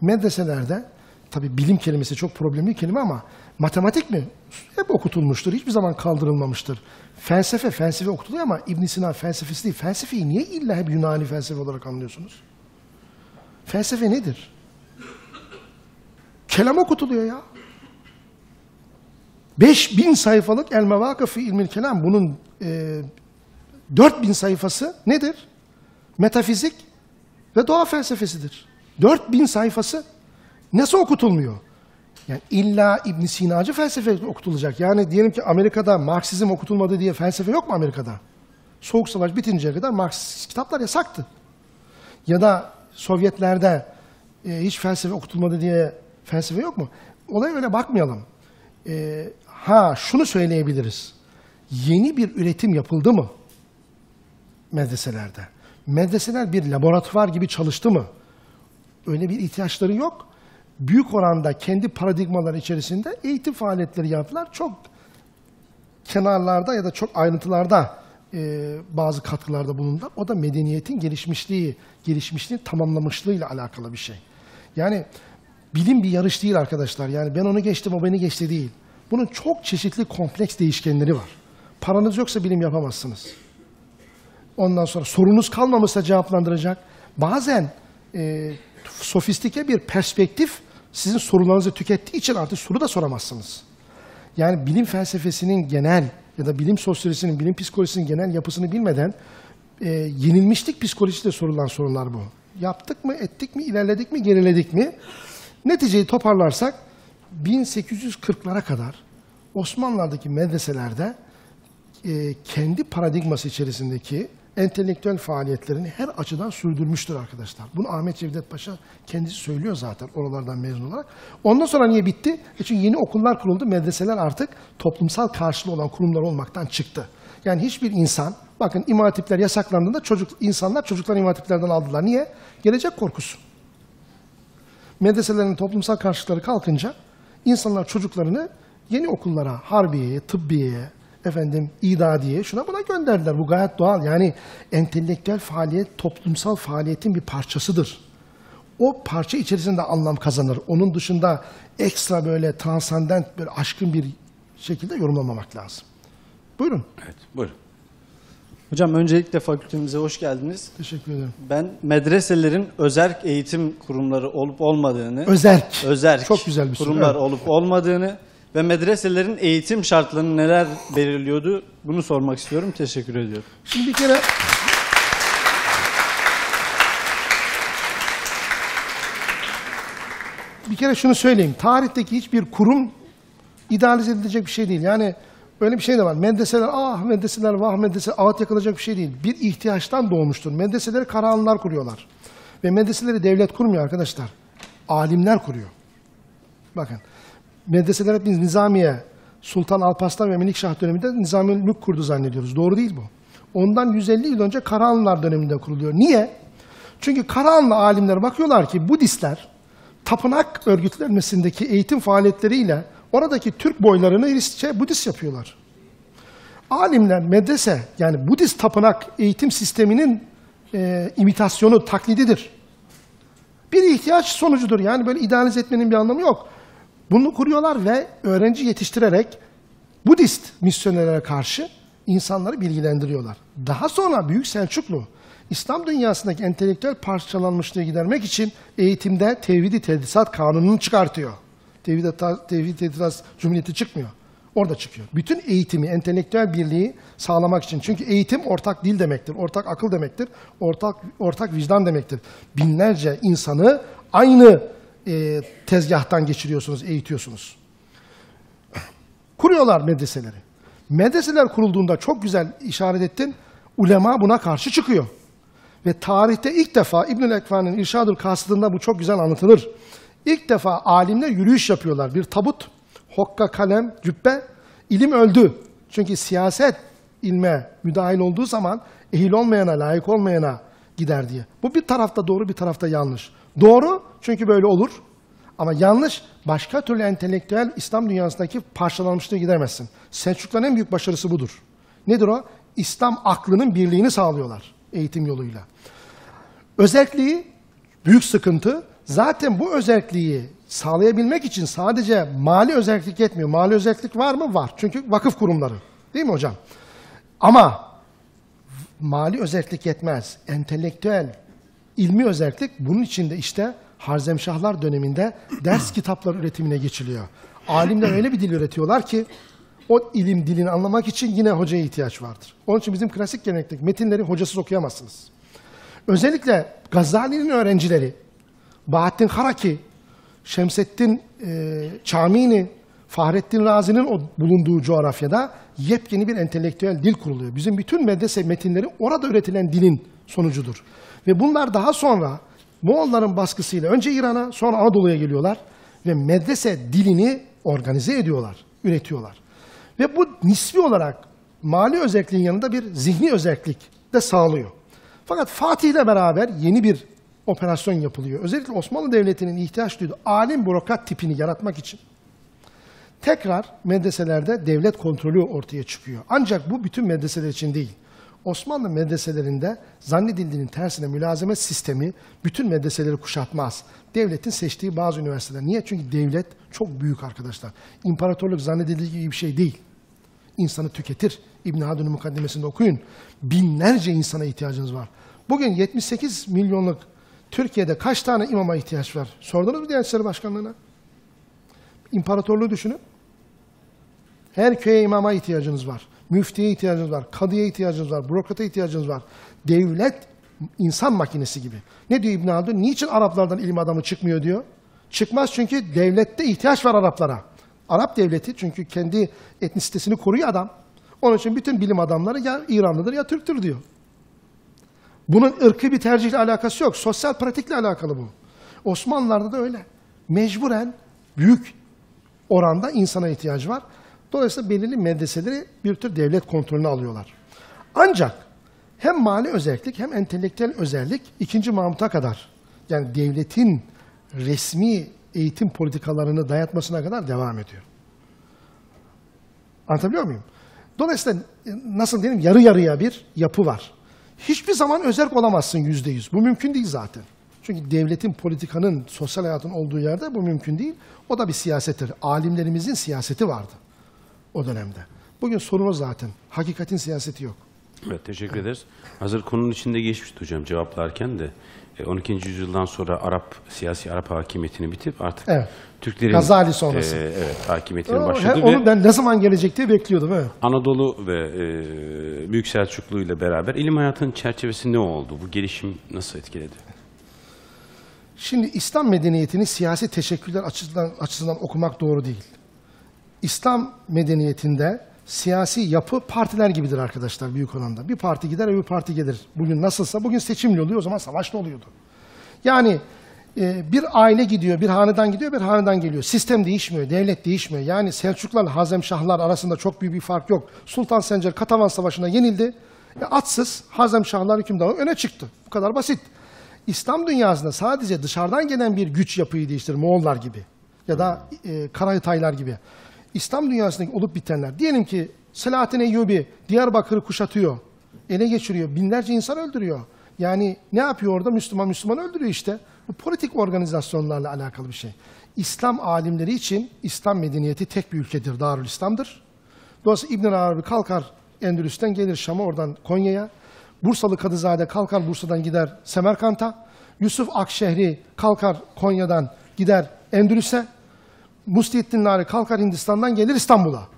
medreselerde tabi bilim kelimesi çok problemli kelime ama matematik mi? Hep okutulmuştur. Hiçbir zaman kaldırılmamıştır. Felsefe, felsefe okutuluyor ama İbn Sina felsefesi değil. Felsefeyi niye illa hep Yunani felsefe olarak anlıyorsunuz? Felsefe nedir? Kelam okutuluyor ya. 5000 sayfalık El Mevakıf ilmil kelam bunun e, 4000 sayfası nedir? Metafizik ve doğa felsefesidir. 4000 sayfası nasıl okutulmuyor? Yani illa İbn Sinacı felsefe okutulacak. Yani diyelim ki Amerika'da Marksizm okutulmadı diye felsefe yok mu Amerika'da? Soğuk Savaş bitinceye kadar Marksist kitaplar yasaktı. Ya da Sovyetlerde e, hiç felsefe okutulmadı diye felsefe yok mu? Olaya öyle bakmayalım. E, ha şunu söyleyebiliriz. Yeni bir üretim yapıldı mı? medreselerde. Medreseler bir laboratuvar gibi çalıştı mı? Öyle bir ihtiyaçları yok. Büyük oranda kendi paradigmalar içerisinde eğitim faaliyetleri yaptılar. Çok kenarlarda ya da çok ayrıntılarda e, bazı katkılarda bulundular. O da medeniyetin gelişmişliği, gelişmişliğin tamamlamışlığıyla alakalı bir şey. Yani bilim bir yarış değil arkadaşlar. Yani ben onu geçtim, o beni geçti değil. Bunun çok çeşitli kompleks değişkenleri var. Paranız yoksa bilim yapamazsınız. Ondan sonra sorunuz kalmamışsa cevaplandıracak. Bazen e, sofistike bir perspektif sizin sorularınızı tükettiği için artık soru da soramazsınız. Yani bilim felsefesinin genel ya da bilim sosyolojisinin, bilim psikolojisinin genel yapısını bilmeden e, yenilmişlik psikolojisiyle sorulan sorular bu. Yaptık mı, ettik mi, ilerledik mi, geriledik mi? Neticeyi toparlarsak 1840'lara kadar Osmanlılar'daki medreselerde e, kendi paradigması içerisindeki entelektüel faaliyetlerini her açıdan sürdürmüştür arkadaşlar. Bunu Ahmet Cevdet Paşa kendisi söylüyor zaten oralardan mezun olarak. Ondan sonra niye bitti? E çünkü yeni okullar kuruldu. Medreseler artık toplumsal karşılığı olan kurumlar olmaktan çıktı. Yani hiçbir insan, bakın imam hatipler yasaklandığında çocuk, insanlar çocukları imam hatiplerden aldılar. Niye? Gelecek korkusu. Medreselerin toplumsal karşılıkları kalkınca insanlar çocuklarını yeni okullara, harbiyeye, tıbbiyeye, efendim idadiye, şuna buna gönderdiler. Bu gayet doğal. Yani entelektüel faaliyet toplumsal faaliyetin bir parçasıdır. O parça içerisinde anlam kazanır. Onun dışında ekstra böyle transandent, böyle aşkın bir şekilde yorumlamamak lazım. Buyurun. Evet, buyurun. Hocam öncelikle fakültemize hoş geldiniz. Teşekkür ederim. Ben medreselerin özerk eğitim kurumları olup olmadığını, Özerk. özerk Çok güzel bir soru, kurumlar evet. olup olmadığını ve medreselerin eğitim şartlarını neler belirliyordu bunu sormak istiyorum. Teşekkür ediyorum. Şimdi bir kere bir kere şunu söyleyeyim. Tarihteki hiçbir kurum idealize edilecek bir şey değil. Yani öyle bir şey de var. Medreseler, ah medreseler, vah medreseler, ağıt yakılacak bir şey değil. Bir ihtiyaçtan doğmuştur. Medreseleri karahanlar kuruyorlar. Ve medreseleri devlet kurmuyor arkadaşlar. Alimler kuruyor. Bakın. Medreseler hepimiz Nizamiye, Sultan Alparslan ve Melikşah döneminde Nizami kurdu zannediyoruz. Doğru değil bu. Ondan 150 yıl önce Karahanlılar döneminde kuruluyor. Niye? Çünkü Karahanlı alimler bakıyorlar ki Budistler tapınak örgütlenmesindeki eğitim faaliyetleriyle oradaki Türk boylarını Hristiyan Budist yapıyorlar. Alimler medrese yani Budist tapınak eğitim sisteminin e, imitasyonu, taklididir. Bir ihtiyaç sonucudur. Yani böyle idealize etmenin bir anlamı yok. Bunu kuruyorlar ve öğrenci yetiştirerek Budist misyonerlere karşı insanları bilgilendiriyorlar. Daha sonra Büyük Selçuklu İslam dünyasındaki entelektüel parçalanmışlığı gidermek için eğitimde tevhid-i tedrisat kanununu çıkartıyor. Tevhid-i tevhid tedrisat cumhuriyeti çıkmıyor. Orada çıkıyor. Bütün eğitimi, entelektüel birliği sağlamak için. Çünkü eğitim ortak dil demektir, ortak akıl demektir, ortak ortak vicdan demektir. Binlerce insanı aynı e, tezgahtan geçiriyorsunuz, eğitiyorsunuz. Kuruyorlar medreseleri. Medreseler kurulduğunda çok güzel işaret ettin, ulema buna karşı çıkıyor. Ve tarihte ilk defa İbnül Ekva'nın İrşadül Kasıd'ında bu çok güzel anlatılır. İlk defa alimler yürüyüş yapıyorlar. Bir tabut, hokka, kalem, cübbe, ilim öldü. Çünkü siyaset ilme müdahil olduğu zaman ehil olmayana, layık olmayana gider diye. Bu bir tarafta doğru, bir tarafta yanlış. Doğru çünkü böyle olur. Ama yanlış başka türlü entelektüel İslam dünyasındaki parçalanmışlığı gidemezsin. Selçukluların en büyük başarısı budur. Nedir o? İslam aklının birliğini sağlıyorlar eğitim yoluyla. Özelliği büyük sıkıntı. Zaten bu özelliği sağlayabilmek için sadece mali özellik yetmiyor. Mali özellik var mı? Var. Çünkü vakıf kurumları. Değil mi hocam? Ama mali özellik yetmez. Entelektüel, ilmi özellik bunun içinde işte Harzemşahlar döneminde ders kitapları üretimine geçiliyor. Alimler öyle bir dil üretiyorlar ki o ilim dilini anlamak için yine hocaya ihtiyaç vardır. Onun için bizim klasik gelenekteki metinleri hocasız okuyamazsınız. Özellikle Gazali'nin öğrencileri Bahattin Haraki, Şemsettin e, Çamini, Fahrettin Razi'nin o bulunduğu coğrafyada yepyeni bir entelektüel dil kuruluyor. Bizim bütün medrese metinleri orada üretilen dilin sonucudur. Ve bunlar daha sonra Moğolların baskısıyla önce İran'a sonra Anadolu'ya geliyorlar ve medrese dilini organize ediyorlar, üretiyorlar. Ve bu nispi olarak mali özelliğin yanında bir zihni özellik de sağlıyor. Fakat Fatih ile beraber yeni bir operasyon yapılıyor. Özellikle Osmanlı Devleti'nin ihtiyaç duyduğu alim bürokrat tipini yaratmak için tekrar medreselerde devlet kontrolü ortaya çıkıyor. Ancak bu bütün medreseler için değil. Osmanlı medreselerinde zannedildiğinin tersine mülazemet sistemi bütün medreseleri kuşatmaz. Devletin seçtiği bazı üniversiteler. Niye? Çünkü devlet çok büyük arkadaşlar. İmparatorluk zannedildiği gibi bir şey değil. İnsanı tüketir. İbn Haldun'un mukaddimesinde okuyun. Binlerce insana ihtiyacınız var. Bugün 78 milyonluk Türkiye'de kaç tane imama ihtiyaç var? Sordunuz mu Diyanet İşleri Başkanlığı'na? İmparatorluğu düşünün. Her köye imama ihtiyacınız var. Müftiye ihtiyacınız var. Kadıya ihtiyacınız var. Bürokrata ihtiyacınız var. Devlet insan makinesi gibi. Ne diyor İbn Haldun? Niçin Araplardan ilim adamı çıkmıyor diyor? Çıkmaz çünkü devlette ihtiyaç var Araplara. Arap devleti çünkü kendi etnisitesini koruyor adam. Onun için bütün bilim adamları ya İranlıdır ya Türktür diyor. Bunun ırkı bir tercihle alakası yok. Sosyal pratikle alakalı bu. Osmanlılar'da da öyle. Mecburen büyük oranda insana ihtiyacı var. Dolayısıyla belirli medreseleri bir tür devlet kontrolüne alıyorlar. Ancak hem mali özellik hem entelektüel özellik 2. Mahmut'a kadar yani devletin resmi eğitim politikalarını dayatmasına kadar devam ediyor. Anlatabiliyor muyum? Dolayısıyla nasıl diyelim yarı yarıya bir yapı var. Hiçbir zaman özerk olamazsın yüzde yüz. Bu mümkün değil zaten. Çünkü devletin, politikanın, sosyal hayatın olduğu yerde bu mümkün değil. O da bir siyasettir. Alimlerimizin siyaseti vardı o dönemde. Bugün sorun o zaten. Hakikatin siyaseti yok. Evet teşekkür ederiz. Hazır konunun içinde geçmişti hocam cevaplarken de. E, 12. yüzyıldan sonra Arap siyasi Arap hakimiyetini bitip artık Evet. Türklerin Gazali sonrası. e, evet hakimiyetinin O- başladı he- Onu ve ben ne zaman gelecek diye bekliyordum. Evet. Anadolu ve e, Büyük Selçuklu ile beraber ilim hayatının çerçevesi ne oldu? Bu gelişim nasıl etkiledi? Şimdi İslam medeniyetini siyasi teşekküller açısından, açısından okumak doğru değil. İslam medeniyetinde siyasi yapı partiler gibidir arkadaşlar büyük oranda. Bir parti gider öbür parti gelir. Bugün nasılsa bugün seçimli oluyor o zaman savaşlı oluyordu. Yani e, bir aile gidiyor, bir hanedan gidiyor, bir hanedan geliyor. Sistem değişmiyor, devlet değişmiyor. Yani Selçuklularla Hazemşahlar arasında çok büyük bir fark yok. Sultan Sencer Katavan Savaşı'na yenildi. E, atsız Hazemşahlar hükümdarı öne çıktı. Bu kadar basit. İslam dünyasında sadece dışarıdan gelen bir güç yapıyı değiştirir. Moğollar gibi ya da e, Karahitaylar gibi. İslam dünyasındaki olup bitenler. Diyelim ki Selahattin Eyyubi Diyarbakır'ı kuşatıyor. Ele geçiriyor. Binlerce insan öldürüyor. Yani ne yapıyor orada? Müslüman Müslüman öldürüyor işte. Bu politik organizasyonlarla alakalı bir şey. İslam alimleri için İslam medeniyeti tek bir ülkedir. Darül İslam'dır. Dolayısıyla İbn Arabi kalkar Endülüs'ten gelir Şam'a oradan Konya'ya. Bursalı Kadızade kalkar Bursa'dan gider Semerkant'a. Yusuf Akşehri kalkar Konya'dan gider Endülüs'e. Mustiettin Nari kalkar Hindistan'dan gelir İstanbul'a.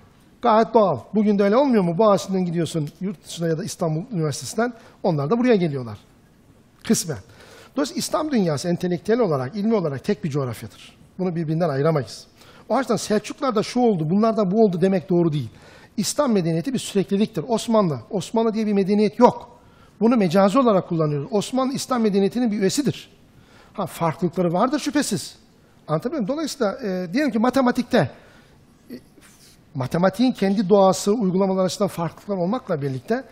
Gayet doğal. Bugün de öyle olmuyor mu? Boğaziçi'nden gidiyorsun yurt dışına ya da İstanbul Üniversitesi'nden. Onlar da buraya geliyorlar. Kısmen. Dolayısıyla İslam dünyası entelektüel olarak, ilmi olarak tek bir coğrafyadır. Bunu birbirinden ayıramayız. O açıdan Selçuklar'da şu oldu, bunlarda bu oldu demek doğru değil. İslam medeniyeti bir sürekliliktir. Osmanlı, Osmanlı diye bir medeniyet yok. Bunu mecazi olarak kullanıyoruz. Osmanlı İslam medeniyetinin bir üyesidir. Ha farklılıkları vardır şüphesiz. Anlatabiliyor muyum? Dolayısıyla e, diyelim ki matematikte e, matematiğin kendi doğası, uygulamalar açısından farklılıklar olmakla birlikte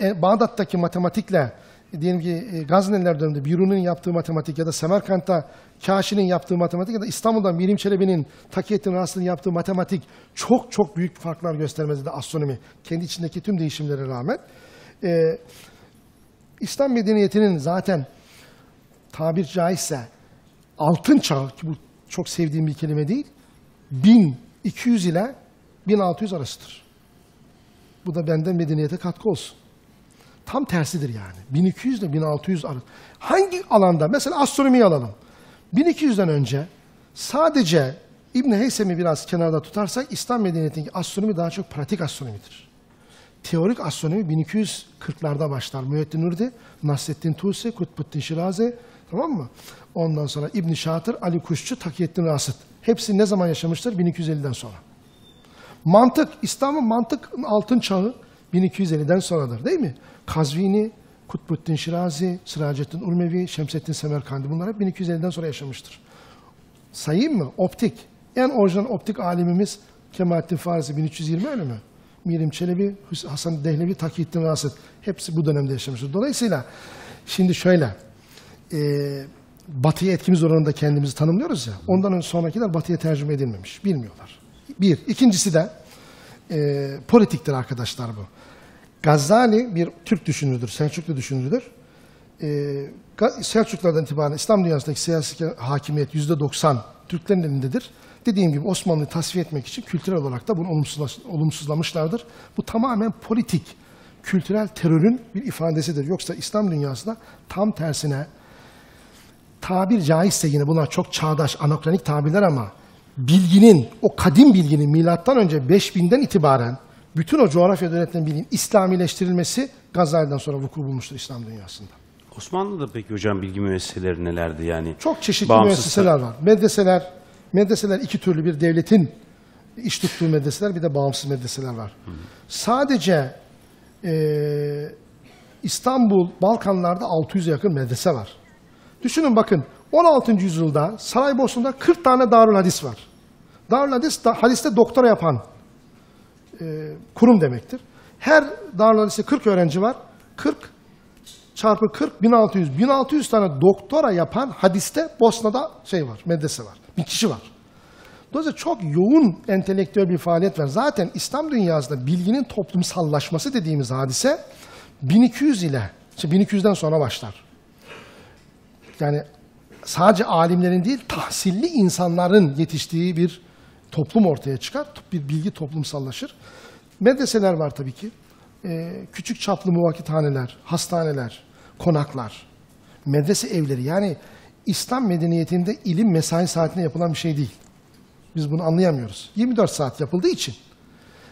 e, Bağdat'taki matematikle diyelim ki e, Gazneliler döneminde Biruni'nin yaptığı matematik ya da Semerkant'ta Kaşi'nin yaptığı matematik ya da İstanbul'da Mirim Çelebi'nin Takiyettin Rası'nın yaptığı matematik çok çok büyük farklar göstermesi de astronomi. Kendi içindeki tüm değişimlere rağmen. E, İslam medeniyetinin zaten tabir caizse altın çağı ki bu çok sevdiğim bir kelime değil 1200 ile 1600 arasıdır. Bu da benden medeniyete katkı olsun. Tam tersidir yani. 1200 ile 1600 arası. Hangi alanda? Mesela astronomiyi alalım. 1200'den önce sadece İbn Heysem'i biraz kenarda tutarsak İslam medeniyetindeki astronomi daha çok pratik astronomidir. Teorik astronomi 1240'larda başlar. Müeddin Nurdi, Nasreddin Tusi, Kutbuddin Şirazi, tamam mı? Ondan sonra İbn Şatır, Ali Kuşçu, Takiyettin Rasıt. Hepsi ne zaman yaşamıştır? 1250'den sonra. Mantık, İslam'ın mantık altın çağı 1250'den sonradır değil mi? Kazvini, Kutbuddin Şirazi, Sıracettin Urmevi, Şemsettin Semerkandi bunlar hep 1250'den sonra yaşamıştır. Sayayım mı? Optik. En orijinal optik alimimiz Kemalettin Farisi 1320 öyle mi? Mirim Çelebi, Hasan Dehlevi, Takiyettin Rasıt. Hepsi bu dönemde yaşamıştır. Dolayısıyla şimdi şöyle, e, batıya etkimiz oranında kendimizi tanımlıyoruz ya, ondan sonrakiler batıya tercüme edilmemiş. Bilmiyorlar. Bir. İkincisi de e, politiktir arkadaşlar bu. Gazali bir Türk düşünürüdür, Selçuklu düşünürüdür. E, Selçuklulardan itibaren İslam dünyasındaki siyasi hakimiyet yüzde 90 Türklerin elindedir. Dediğim gibi Osmanlı'yı tasfiye etmek için kültürel olarak da bunu olumsuzlamışlardır. Bu tamamen politik, kültürel terörün bir ifadesidir. Yoksa İslam dünyasında tam tersine tabir caizse yine bunlar çok çağdaş, anakronik tabirler ama bilginin, o kadim bilginin milattan önce 5000'den itibaren bütün o coğrafyada üretilen bilginin İslamileştirilmesi Gazali'den sonra vuku bulmuştur İslam dünyasında. Osmanlı'da peki hocam bilgi müesseseleri nelerdi yani? Çok çeşitli Bağımsız- müesseseler var. Medreseler, medreseler iki türlü bir devletin iş tuttuğu medreseler bir de bağımsız medreseler var. Sadece e, İstanbul, Balkanlarda 600'e yakın medrese var. Düşünün bakın 16. yüzyılda Saraybosna'da 40 tane Darül Hadis var. Darül Hadis, da, hadiste doktora yapan e, kurum demektir. Her Darül Hadis'te 40 öğrenci var. 40 çarpı 40 1600 1600 tane doktora yapan hadiste Bosna'da şey var, medrese var. Bir kişi var. Dolayısıyla çok yoğun entelektüel bir faaliyet var. Zaten İslam dünyasında bilginin toplumsallaşması dediğimiz hadise 1200 ile, işte 1200'den sonra başlar. Yani sadece alimlerin değil, tahsilli insanların yetiştiği bir toplum ortaya çıkar. Bir bilgi toplumsallaşır. Medreseler var tabii ki. Ee, küçük çaplı muvakithaneler, hastaneler, konaklar, medrese evleri. Yani İslam medeniyetinde ilim mesai saatinde yapılan bir şey değil. Biz bunu anlayamıyoruz. 24 saat yapıldığı için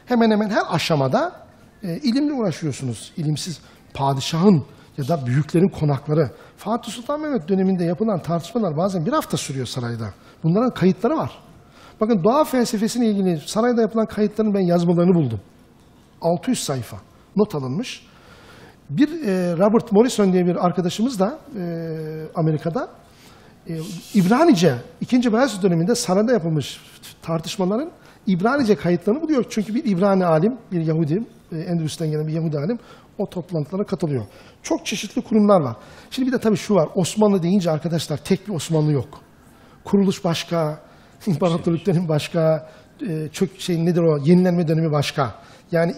hemen hemen her aşamada e, ilimle uğraşıyorsunuz. İlimsiz padişahın ya da büyüklerin konakları. Fatih Sultan Mehmet döneminde yapılan tartışmalar bazen bir hafta sürüyor sarayda. Bunların kayıtları var. Bakın doğa felsefesine ilgili sarayda yapılan kayıtların ben yazmalarını buldum. 600 sayfa not alınmış. Bir e, Robert Morrison diye bir arkadaşımız da e, Amerika'da e, İbranice, 2. Beyazıt döneminde sarayda yapılmış tartışmaların İbranice kayıtlarını buluyor. Çünkü bir İbrani alim, bir Yahudi, e, Endülüs'ten gelen bir Yahudi alim o toplantılara katılıyor. Çok çeşitli kurumlar var. Şimdi bir de tabii şu var, Osmanlı deyince arkadaşlar tek bir Osmanlı yok. Kuruluş başka, imparatorluk dönemi başka, e, çok şey nedir o, yenilenme dönemi başka. Yani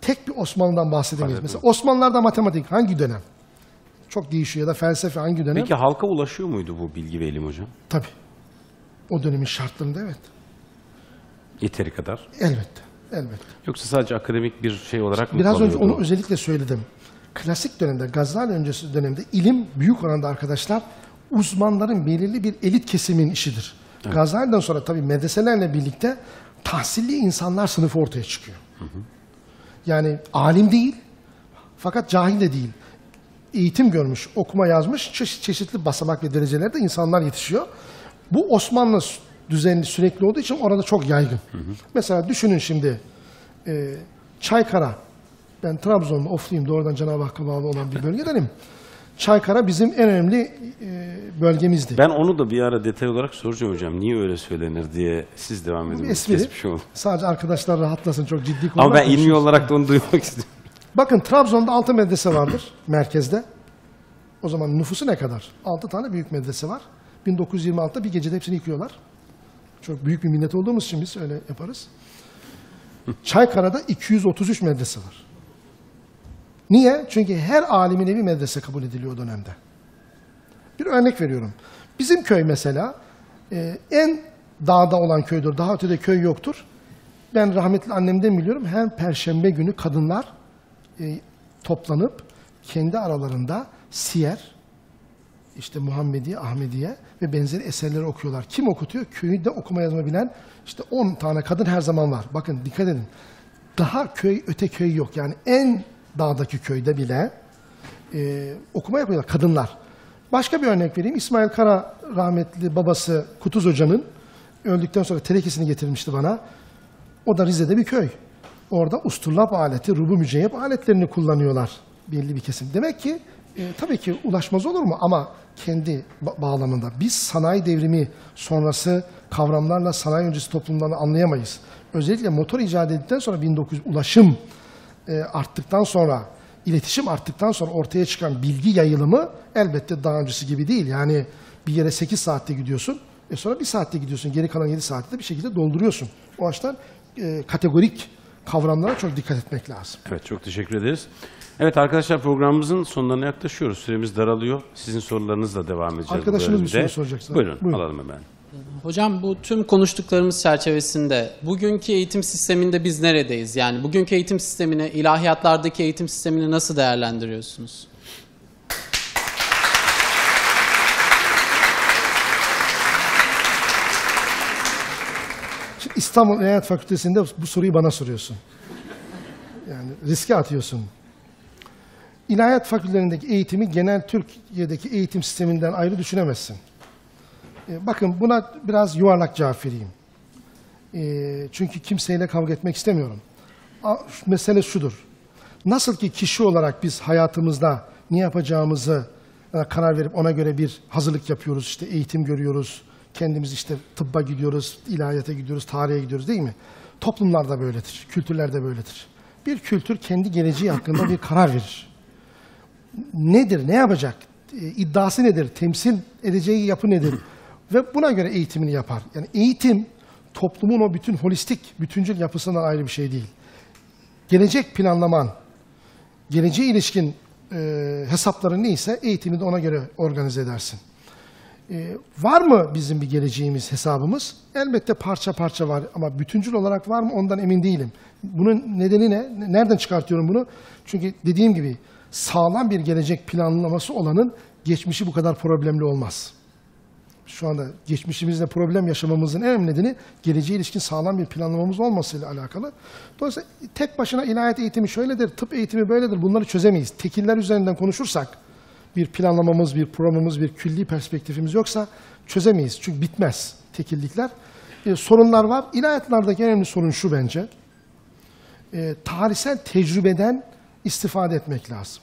tek bir Osmanlı'dan bahsedemeyiz. Mesela Osmanlılar'da matematik hangi dönem? Çok değişiyor ya da felsefe hangi dönem? Peki halka ulaşıyor muydu bu bilgi ve ilim hocam? Tabii. O dönemin şartlarında evet. Yeteri kadar. Elbette. Elbette. Yoksa sadece akademik bir şey olarak mı Biraz önce onu özellikle söyledim. Klasik dönemde, Gazali öncesi dönemde ilim büyük oranda arkadaşlar uzmanların belirli bir elit kesimin işidir. Gazali'den sonra tabii medreselerle birlikte tahsilli insanlar sınıfı ortaya çıkıyor. Yani alim değil fakat cahil de değil. Eğitim görmüş, okuma yazmış, çeşit, çeşitli basamak ve derecelerde insanlar yetişiyor. Bu Osmanlı düzenli sürekli olduğu için orada çok yaygın. Mesela düşünün şimdi e, Çaykara, ben Trabzon'da ofluyum, doğrudan Cenab-ı Hakk'a bağlı olan bir bölgedenim. Çaykara bizim en önemli e, bölgemizdi. Ben onu da bir ara detay olarak soracağım hocam. Niye öyle söylenir diye siz devam edin. Espri. Olun. Sadece arkadaşlar rahatlasın çok ciddi konular Ama ben ilmi olarak da onu duymak istiyorum. Bakın Trabzon'da 6 medrese vardır merkezde. O zaman nüfusu ne kadar? 6 tane büyük medrese var. 1926'da bir gecede hepsini yıkıyorlar. Çok büyük bir millet olduğumuz için biz öyle yaparız. Çaykara'da 233 medrese var. Niye? Çünkü her alimin evi medrese kabul ediliyor o dönemde. Bir örnek veriyorum. Bizim köy mesela e, en dağda olan köydür. Daha ötede köy yoktur. Ben rahmetli annemden biliyorum. Her perşembe günü kadınlar e, toplanıp kendi aralarında siyer, işte Muhammediye, Ahmediye ve benzeri eserleri okuyorlar. Kim okutuyor? Köyde okuma yazma bilen işte 10 tane kadın her zaman var. Bakın dikkat edin. Daha köy öte köy yok. Yani en dağdaki köyde bile e, okuma yapıyorlar kadınlar. Başka bir örnek vereyim. İsmail Kara rahmetli babası Kutuz Hoca'nın öldükten sonra terekesini getirmişti bana. O da Rize'de bir köy. Orada usturlap aleti, rubu müceyyep aletlerini kullanıyorlar belli bir kesim. Demek ki e, tabii ki ulaşmaz olur mu ama kendi ba- bağlamında. Biz sanayi devrimi sonrası kavramlarla sanayi öncesi toplumlarını anlayamayız. Özellikle motor icat edildikten sonra 1900 ulaşım e, arttıktan sonra, iletişim arttıktan sonra ortaya çıkan bilgi yayılımı elbette daha öncesi gibi değil. Yani bir yere 8 saatte gidiyorsun, e sonra bir saatte gidiyorsun. Geri kalan 7 saatte de bir şekilde dolduruyorsun. O açıdan e, kategorik kavramlara çok dikkat etmek lazım. Evet çok teşekkür ederiz. Evet arkadaşlar programımızın sonlarına yaklaşıyoruz. Süremiz daralıyor. Sizin sorularınızla devam edeceğiz. Arkadaşımız bir soru soracak. Buyurun, Buyurun. alalım hemen. Hocam bu tüm konuştuklarımız çerçevesinde bugünkü eğitim sisteminde biz neredeyiz? Yani bugünkü eğitim sistemini, ilahiyatlardaki eğitim sistemini nasıl değerlendiriyorsunuz? İstanbul İlahiyat Fakültesi'nde bu soruyu bana soruyorsun. Yani riske atıyorsun. İlahiyat fakültelerindeki eğitimi genel Türkiye'deki eğitim sisteminden ayrı düşünemezsin. E, bakın buna biraz yuvarlak cevap vereyim. Ee, çünkü kimseyle kavga etmek istemiyorum. A- Mesele şudur. Nasıl ki kişi olarak biz hayatımızda ne yapacağımızı e, karar verip ona göre bir hazırlık yapıyoruz. işte eğitim görüyoruz. Kendimiz işte tıbba gidiyoruz, ilahiyata gidiyoruz, tarihe gidiyoruz değil mi? Toplumlar da böyledir, kültürler de böyledir. Bir kültür kendi geleceği hakkında bir karar verir. Nedir, ne yapacak, e, iddiası nedir, temsil edeceği yapı nedir ve buna göre eğitimini yapar. Yani eğitim toplumun o bütün holistik, bütüncül yapısından ayrı bir şey değil gelecek planlaman, geleceğe ilişkin e, hesapların neyse eğitimi de ona göre organize edersin. E, var mı bizim bir geleceğimiz, hesabımız? Elbette parça parça var ama bütüncül olarak var mı ondan emin değilim. Bunun nedeni ne? Nereden çıkartıyorum bunu? Çünkü dediğim gibi sağlam bir gelecek planlaması olanın geçmişi bu kadar problemli olmaz şu anda geçmişimizde problem yaşamamızın en önemli nedeni geleceğe ilişkin sağlam bir planlamamız olmasıyla alakalı. Dolayısıyla tek başına ilahiyat eğitimi şöyledir, tıp eğitimi böyledir bunları çözemeyiz. Tekiller üzerinden konuşursak bir planlamamız, bir programımız, bir külli perspektifimiz yoksa çözemeyiz. Çünkü bitmez tekillikler. Ee, sorunlar var. İlahiyatlardaki önemli sorun şu bence. Ee, tarihsel tecrübeden istifade etmek lazım.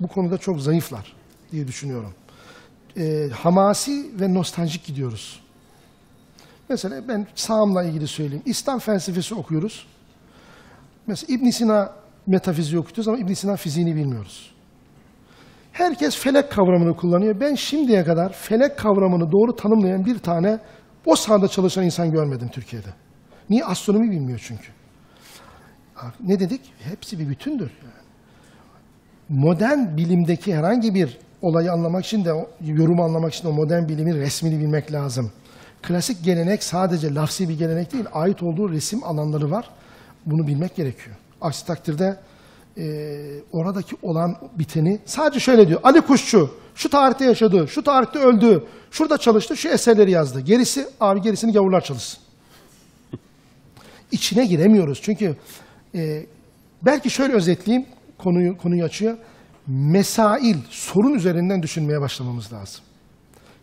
Bu konuda çok zayıflar diye düşünüyorum e, hamasi ve nostaljik gidiyoruz. Mesela ben sağımla ilgili söyleyeyim. İslam felsefesi okuyoruz. Mesela İbn Sina metafiziği okuyoruz ama İbn Sina fiziğini bilmiyoruz. Herkes felek kavramını kullanıyor. Ben şimdiye kadar felek kavramını doğru tanımlayan bir tane o sahada çalışan insan görmedim Türkiye'de. Niye? Astronomi bilmiyor çünkü. Ne dedik? Hepsi bir bütündür. Modern bilimdeki herhangi bir olayı anlamak için de, yorumu anlamak için de o modern bilimin resmini bilmek lazım. Klasik gelenek sadece lafsi bir gelenek değil, ait olduğu resim alanları var. Bunu bilmek gerekiyor. Aksi takdirde e, oradaki olan biteni sadece şöyle diyor. Ali Kuşçu şu tarihte yaşadı, şu tarihte öldü, şurada çalıştı, şu eserleri yazdı. Gerisi, abi gerisini gavurlar çalışsın. İçine giremiyoruz. Çünkü e, belki şöyle özetleyeyim, konuyu, konuyu açıyor mesail, sorun üzerinden düşünmeye başlamamız lazım.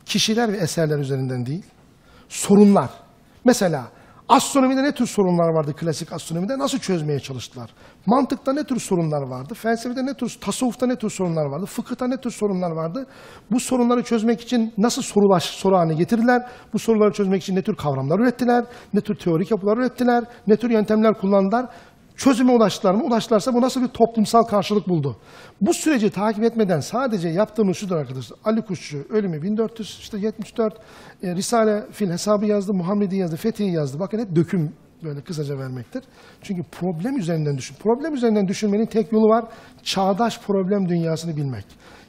Kişiler ve eserler üzerinden değil, sorunlar. Mesela astronomide ne tür sorunlar vardı klasik astronomide? Nasıl çözmeye çalıştılar? Mantıkta ne tür sorunlar vardı? Felsefede ne tür, tasavvufta ne tür sorunlar vardı? Fıkıhta ne tür sorunlar vardı? Bu sorunları çözmek için nasıl sorulaş, soru haline getirdiler? Bu soruları çözmek için ne tür kavramlar ürettiler? Ne tür teorik yapılar ürettiler? Ne tür yöntemler kullandılar? Çözüme ulaştılar mı? Ulaştılarsa bu nasıl bir toplumsal karşılık buldu? Bu süreci takip etmeden sadece yaptığımız şudur arkadaşlar. Ali Kuşçu ölümü 1474, e, Risale fil hesabı yazdı, Muhammed'i yazdı, Fethi'yi yazdı. Bakın hep döküm böyle kısaca vermektir. Çünkü problem üzerinden düşün. Problem üzerinden düşünmenin tek yolu var. Çağdaş problem dünyasını bilmek.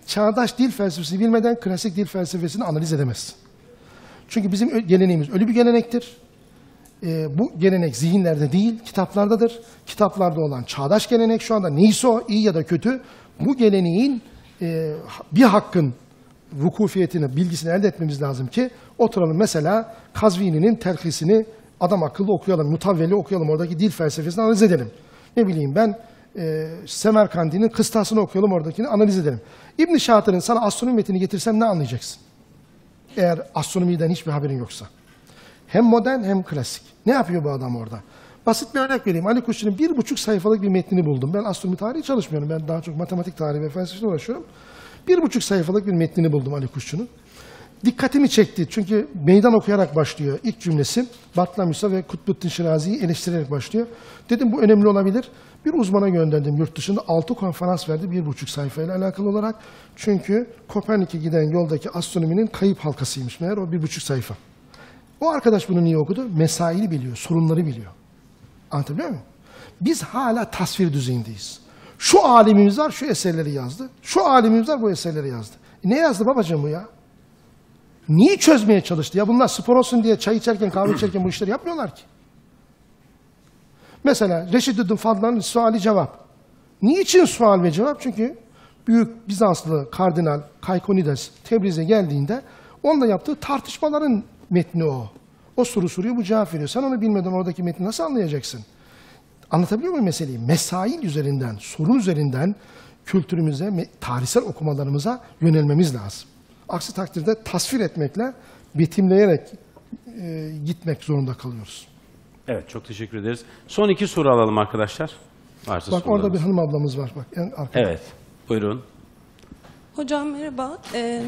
Çağdaş dil felsefesini bilmeden klasik dil felsefesini analiz edemezsin. Çünkü bizim geleneğimiz ölü bir gelenektir. E, bu gelenek zihinlerde değil, kitaplardadır. Kitaplarda olan çağdaş gelenek şu anda neyse o, iyi ya da kötü, bu geleneğin e, bir hakkın vukufiyetini, bilgisini elde etmemiz lazım ki oturalım mesela Kazvini'nin telhisini adam akıllı okuyalım, Mutavvel'i okuyalım, oradaki dil felsefesini analiz edelim. Ne bileyim ben e, Semerkandi'nin kıstasını okuyalım, oradakini analiz edelim. İbn Şatir'in sana astronomi metini getirsem ne anlayacaksın? Eğer astronomiden hiçbir haberin yoksa. Hem modern hem klasik. Ne yapıyor bu adam orada? Basit bir örnek vereyim. Ali Kuşçu'nun bir buçuk sayfalık bir metnini buldum. Ben astronomi tarihi çalışmıyorum. Ben daha çok matematik tarihi ve felsefeyle uğraşıyorum. Bir buçuk sayfalık bir metnini buldum Ali Kuşçu'nun. Dikkatimi çekti. Çünkü meydan okuyarak başlıyor. İlk cümlesi Batlamyus'a ve Kutbuddin Şirazi'yi eleştirerek başlıyor. Dedim bu önemli olabilir. Bir uzmana gönderdim yurt dışında. Altı konferans verdi bir buçuk sayfayla alakalı olarak. Çünkü Kopernik'e giden yoldaki astronominin kayıp halkasıymış meğer o bir buçuk sayfa. O arkadaş bunu niye okudu? Mesaili biliyor, sorunları biliyor. Anlatabiliyor muyum? Biz hala tasvir düzeyindeyiz. Şu alimimiz var, şu eserleri yazdı. Şu alimimiz var, bu eserleri yazdı. E ne yazdı babacığım bu ya? Niye çözmeye çalıştı? Ya bunlar spor olsun diye çay içerken, kahve içerken bu işleri yapmıyorlar ki. Mesela Reşidüddin Fadlan'ın suali cevap. Niçin sual ve cevap? Çünkü büyük Bizanslı kardinal Kaykonides Tebriz'e geldiğinde onunla yaptığı tartışmaların metni o. O soru soruyor, bu cevap veriyor. Sen onu bilmeden oradaki metni nasıl anlayacaksın? Anlatabiliyor muyum meseleyi? Mesail üzerinden, sorun üzerinden kültürümüze, tarihsel okumalarımıza yönelmemiz lazım. Aksi takdirde tasvir etmekle, betimleyerek e, gitmek zorunda kalıyoruz. Evet çok teşekkür ederiz. Son iki soru alalım arkadaşlar. Varsa Bak orada bir hanım ablamız var. Bak en arkada. Evet. Buyurun. Hocam merhaba. Ee,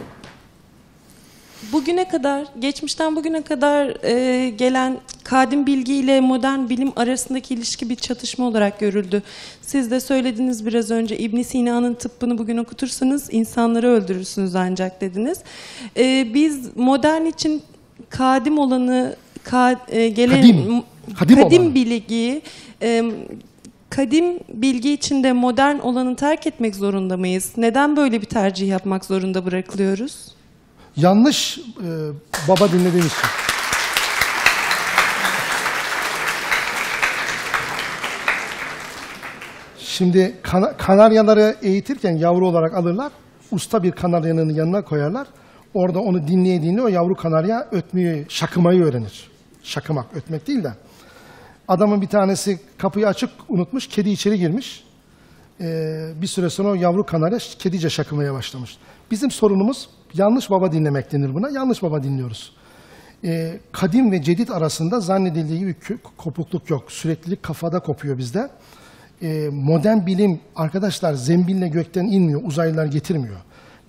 bugüne kadar, geçmişten bugüne kadar e, gelen kadim bilgi ile modern bilim arasındaki ilişki bir çatışma olarak görüldü. Siz de söylediniz biraz önce İbn Sina'nın tıbbını bugün okutursanız insanları öldürürsünüz ancak dediniz. Ee, biz modern için kadim olanı, ka, e, gelen Kadim. Kadim kadim bilgiyi e, kadim bilgi içinde modern olanı terk etmek zorunda mıyız? Neden böyle bir tercih yapmak zorunda bırakılıyoruz? Yanlış e, baba dinlediğiniz için. Şimdi kana- kanaryaları eğitirken yavru olarak alırlar. Usta bir kanaryanın yanına koyarlar. Orada onu dinleye dinleye o yavru kanarya ötmeyi, şakımayı öğrenir. Şakımak, ötmek değil de. Adamın bir tanesi kapıyı açık unutmuş, kedi içeri girmiş. Ee, bir süre sonra o yavru kanarya kedice şakımaya başlamış. Bizim sorunumuz yanlış baba dinlemek denir buna. Yanlış baba dinliyoruz. Ee, kadim ve cedid arasında zannedildiği gibi kopukluk yok. Süreklilik kafada kopuyor bizde. Ee, modern bilim arkadaşlar zembille gökten inmiyor, uzaylılar getirmiyor.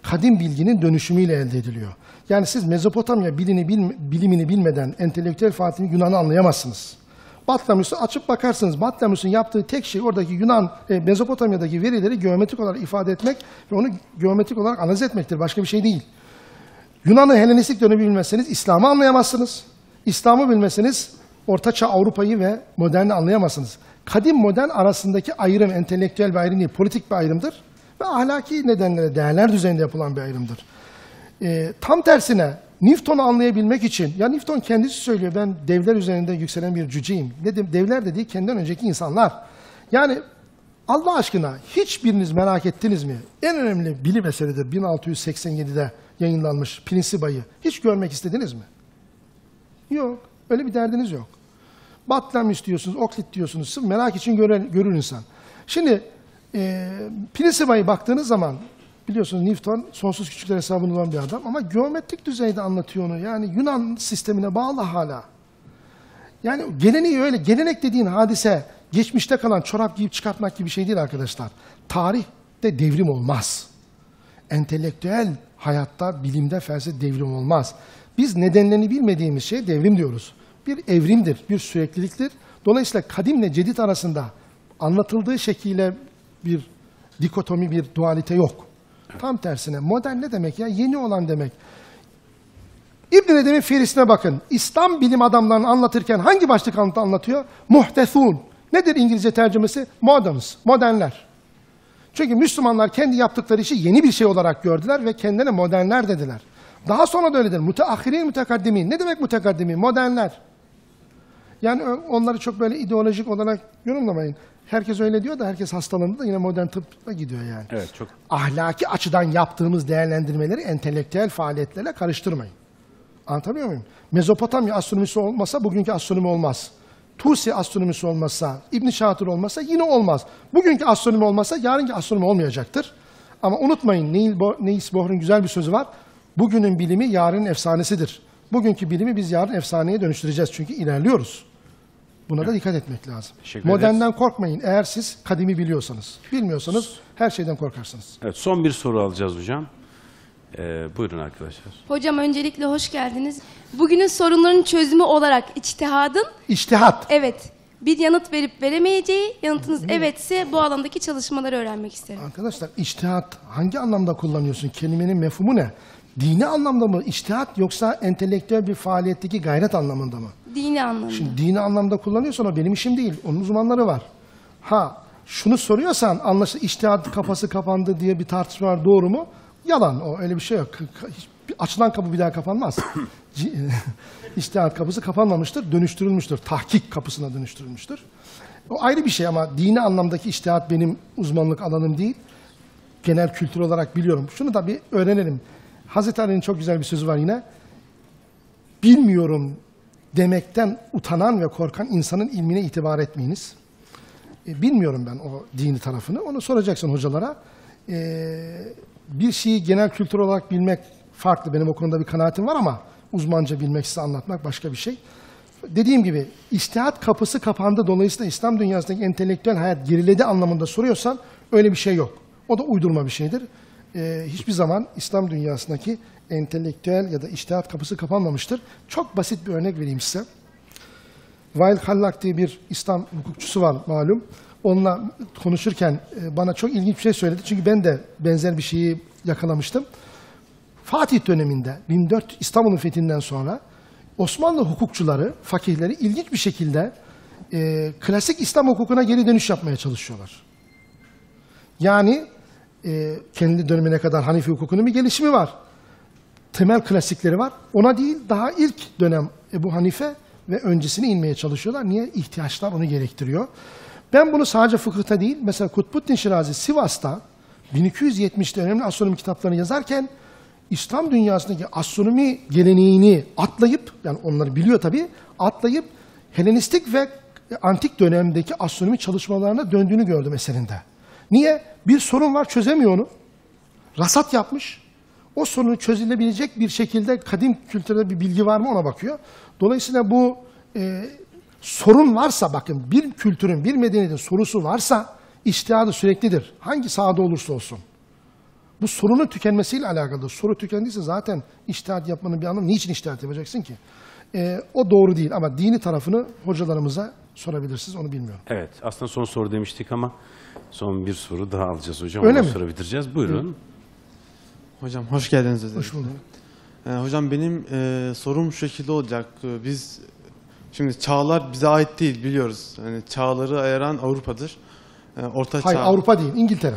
Kadim bilginin dönüşümüyle elde ediliyor. Yani siz Mezopotamya bilini, bilimini bilmeden entelektüel Fatih'in Yunan'ı anlayamazsınız. Batlamyus'u açıp bakarsınız. Batlamyus'un yaptığı tek şey oradaki Yunan, e, Mezopotamya'daki verileri geometrik olarak ifade etmek ve onu geometrik olarak analiz etmektir. Başka bir şey değil. Yunan'ı Helenistik dönemi bilmezseniz İslam'ı anlayamazsınız. İslam'ı bilmezseniz Ortaçağ Avrupa'yı ve moderni anlayamazsınız. Kadim modern arasındaki ayrım entelektüel bir ayrım değil, politik bir ayrımdır. Ve ahlaki nedenlere, değerler düzeyinde yapılan bir ayrımdır. Ee, tam tersine Newton'u anlayabilmek için, ya Newton kendisi söylüyor ben devler üzerinde yükselen bir cüceyim. Dedim devler dediği kendinden önceki insanlar. Yani Allah aşkına hiçbiriniz merak ettiniz mi? En önemli bilim eseridir 1687'de yayınlanmış Principa'yı. Hiç görmek istediniz mi? Yok. Öyle bir derdiniz yok. Batlamyus diyorsunuz, Oklit diyorsunuz. Sırf merak için görür, görür insan. Şimdi e, Principa'yı baktığınız zaman biliyorsunuz Newton sonsuz küçükler hesabını olan bir adam ama geometrik düzeyde anlatıyor onu. Yani Yunan sistemine bağlı hala. Yani geleneği öyle. Gelenek dediğin hadise geçmişte kalan çorap giyip çıkartmak gibi bir şey değil arkadaşlar. Tarihte devrim olmaz. Entelektüel hayatta, bilimde, felsefede devrim olmaz. Biz nedenlerini bilmediğimiz şey devrim diyoruz. Bir evrimdir, bir sürekliliktir. Dolayısıyla kadimle cedid arasında anlatıldığı şekliyle bir dikotomi, bir dualite yok. Tam tersine modern ne demek ya? Yeni olan demek. İbn Edem'in fiilisine bakın. İslam bilim adamlarını anlatırken hangi başlık altında anlatıyor? Muhtesun. Nedir İngilizce tercümesi? Moderns, modernler. Çünkü Müslümanlar kendi yaptıkları işi yeni bir şey olarak gördüler ve kendilerine modernler dediler. Daha sonra da öyledir. Müteahhirin, mütekaddimin. Ne demek mütekaddimin? Modernler. Yani onları çok böyle ideolojik olarak yorumlamayın. Herkes öyle diyor da herkes hastalandı da yine modern tıbba gidiyor yani Evet çok ahlaki açıdan yaptığımız değerlendirmeleri entelektüel faaliyetlerle karıştırmayın. Anlatabiliyor muyum? Mezopotamya astronomisi olmasa bugünkü astronomi olmaz. Tusi astronomisi olmasa, İbn Şatır olmasa yine olmaz. Bugünkü astronomi olmasa yarınki astronomi olmayacaktır. Ama unutmayın Neil Bo Niels Bohr'un güzel bir sözü var. Bugünün bilimi yarının efsanesidir. Bugünkü bilimi biz yarın efsaneye dönüştüreceğiz çünkü ilerliyoruz. Buna da dikkat etmek lazım. Teşekkür ederiz. Modernden korkmayın eğer siz kadimi biliyorsanız. Bilmiyorsanız her şeyden korkarsınız. Evet son bir soru alacağız hocam. Ee, buyurun arkadaşlar. Hocam öncelikle hoş geldiniz. Bugünün sorunların çözümü olarak içtihadın İçtihat. evet bir yanıt verip veremeyeceği, yanıtınız evetse bu alandaki çalışmaları öğrenmek isterim. Arkadaşlar içtihat hangi anlamda kullanıyorsun? Kelimenin mefhumu ne? Dini anlamda mı içtihat yoksa entelektüel bir faaliyetteki gayret anlamında mı? Dini anlamda. Şimdi dini anlamda kullanıyorsan o benim işim değil. Onun uzmanları var. Ha şunu soruyorsan anlaşılır içtihat kafası kapandı diye bir tartışma var doğru mu? Yalan o öyle bir şey yok. Hiç- Açılan kapı bir daha kapanmaz. İçtihat kapısı kapanmamıştır, dönüştürülmüştür. Tahkik kapısına dönüştürülmüştür. O ayrı bir şey ama dini anlamdaki içtihat benim uzmanlık alanım değil. Genel kültür olarak biliyorum. Şunu da bir öğrenelim. Hazreti Ali'nin çok güzel bir sözü var yine. Bilmiyorum demekten utanan ve korkan insanın ilmine itibar etmeyiniz. E, bilmiyorum ben o dini tarafını. Onu soracaksın hocalara. E, bir şeyi genel kültür olarak bilmek farklı. Benim o konuda bir kanaatim var ama uzmanca bilmek size anlatmak başka bir şey. dediğim gibi iştihat kapısı kapandı. Dolayısıyla İslam dünyasındaki entelektüel hayat geriledi anlamında soruyorsan öyle bir şey yok. O da uydurma bir şeydir. Ee, hiçbir zaman İslam dünyasındaki entelektüel ya da iştihat kapısı kapanmamıştır. Çok basit bir örnek vereyim size. Vail Hallak diye bir İslam hukukçusu var malum. Onunla konuşurken e, bana çok ilginç bir şey söyledi. Çünkü ben de benzer bir şeyi yakalamıştım. Fatih döneminde 1400 İstanbul'un fethinden sonra Osmanlı hukukçuları, fakihleri ilginç bir şekilde e, klasik İslam hukukuna geri dönüş yapmaya çalışıyorlar. Yani e, kendi dönemine kadar Hanefi hukukunun bir gelişimi var. Temel klasikleri var. Ona değil daha ilk dönem Ebu Hanife ve öncesine inmeye çalışıyorlar. Niye? İhtiyaçlar onu gerektiriyor. Ben bunu sadece fıkıhta değil, mesela Kutbuddin Şirazi Sivas'ta 1270'te önemli astronomi kitaplarını yazarken İslam dünyasındaki astronomi geleneğini atlayıp, yani onları biliyor tabii, atlayıp Helenistik ve antik dönemdeki astronomi çalışmalarına döndüğünü gördüm eserinde. Niye? Bir sorun var çözemiyor onu. Rasat yapmış. O sorunu çözülebilecek bir şekilde kadim kültürde bir bilgi var mı ona bakıyor. Dolayısıyla bu e, sorun varsa bakın bir kültürün, bir medeniyetin sorusu varsa iştihadı süreklidir. Hangi sahada olursa olsun. Bu sorunun tükenmesiyle alakalı. Soru tükendiyse zaten iştihat yapmanın bir anlamı. Niçin iştihat yapacaksın ki? Ee, o doğru değil ama dini tarafını hocalarımıza sorabilirsiniz. Onu bilmiyorum. Evet, aslında son soru demiştik ama son bir soru daha alacağız hocam. Öyle Ondan mi? sonra bitireceğiz. Buyurun. Hocam hoş geldiniz özellikle. Hoş bulduk. Ee, hocam benim e, sorum şu şekilde olacak. Ee, Biz şimdi çağlar bize ait değil biliyoruz. Yani çağları ayıran Avrupa'dır. Ee, Orta Hayır çağ Avrupa değil, İngiltere.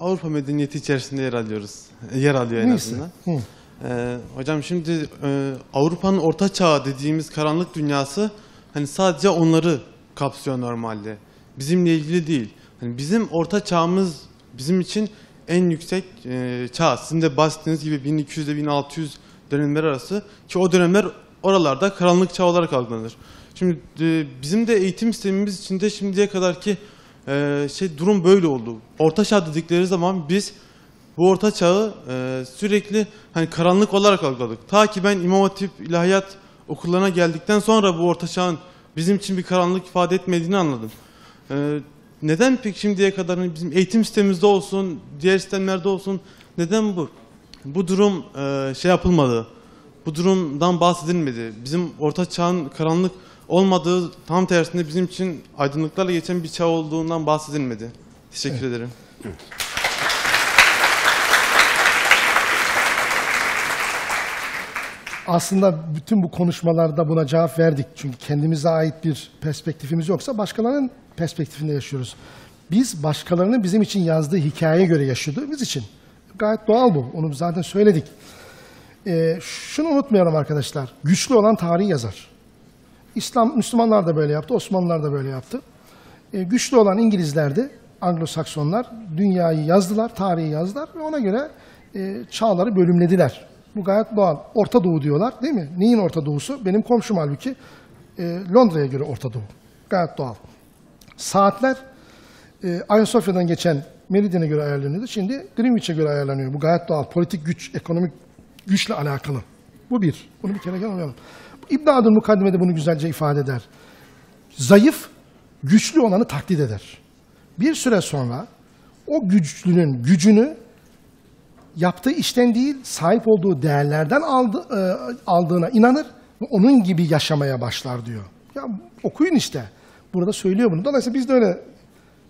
Avrupa medeniyeti içerisinde yer alıyoruz. Yer alıyor en Neyse. azından. Hı. Ee, hocam şimdi e, Avrupa'nın orta çağı dediğimiz karanlık dünyası hani sadece onları kapsıyor normalde. Bizimle ilgili değil. Hani bizim orta çağımız bizim için en yüksek e, çağ. Sizin de bahsettiğiniz gibi 1200 ile 1600 dönemler arası ki o dönemler oralarda karanlık çağ olarak algılanır. Şimdi e, bizim de eğitim sistemimiz içinde şimdiye kadarki e, şey durum böyle oldu. Orta çağ dedikleri zaman biz bu orta çağı e, sürekli hani karanlık olarak algıladık. Ta ki ben İmam Hatip İlahiyat okullarına geldikten sonra bu orta çağın bizim için bir karanlık ifade etmediğini anladım. E, neden peki şimdiye kadar hani bizim eğitim sistemimizde olsun, diğer sistemlerde olsun neden bu bu durum e, şey yapılmadı? Bu durumdan bahsedilmedi. Bizim orta çağın karanlık olmadığı tam tersinde bizim için aydınlıklarla geçen bir çağ olduğundan bahsedilmedi. Teşekkür ederim. Aslında bütün bu konuşmalarda buna cevap verdik. Çünkü kendimize ait bir perspektifimiz yoksa başkalarının perspektifinde yaşıyoruz. Biz başkalarının bizim için yazdığı hikayeye göre yaşadığımız için gayet doğal bu. Onu zaten söyledik. Ee, şunu unutmayalım arkadaşlar. Güçlü olan tarihi yazar. İslam, Müslümanlar da böyle yaptı, Osmanlılar da böyle yaptı. Ee, güçlü olan İngilizlerdi, Anglo-Saksonlar dünyayı yazdılar, tarihi yazdılar ve ona göre e, çağları bölümlediler. Bu gayet doğal. Orta Doğu diyorlar değil mi? Neyin Orta Doğusu? Benim komşum halbuki e, Londra'ya göre Orta Doğu. Gayet doğal. Saatler e, Ayasofya'dan geçen Meridian'e göre ayarlanıyordu. Şimdi Greenwich'e göre ayarlanıyor. Bu gayet doğal. Politik güç, ekonomik güçle alakalı. Bu bir. Bunu bir kere anlayalım. İbn Adıl Mukaddime'de bunu güzelce ifade eder. Zayıf, güçlü olanı taklit eder. Bir süre sonra o güçlünün gücünü yaptığı işten değil, sahip olduğu değerlerden aldı, e, aldığına inanır ve onun gibi yaşamaya başlar diyor. Ya okuyun işte. Burada söylüyor bunu. Dolayısıyla biz de öyle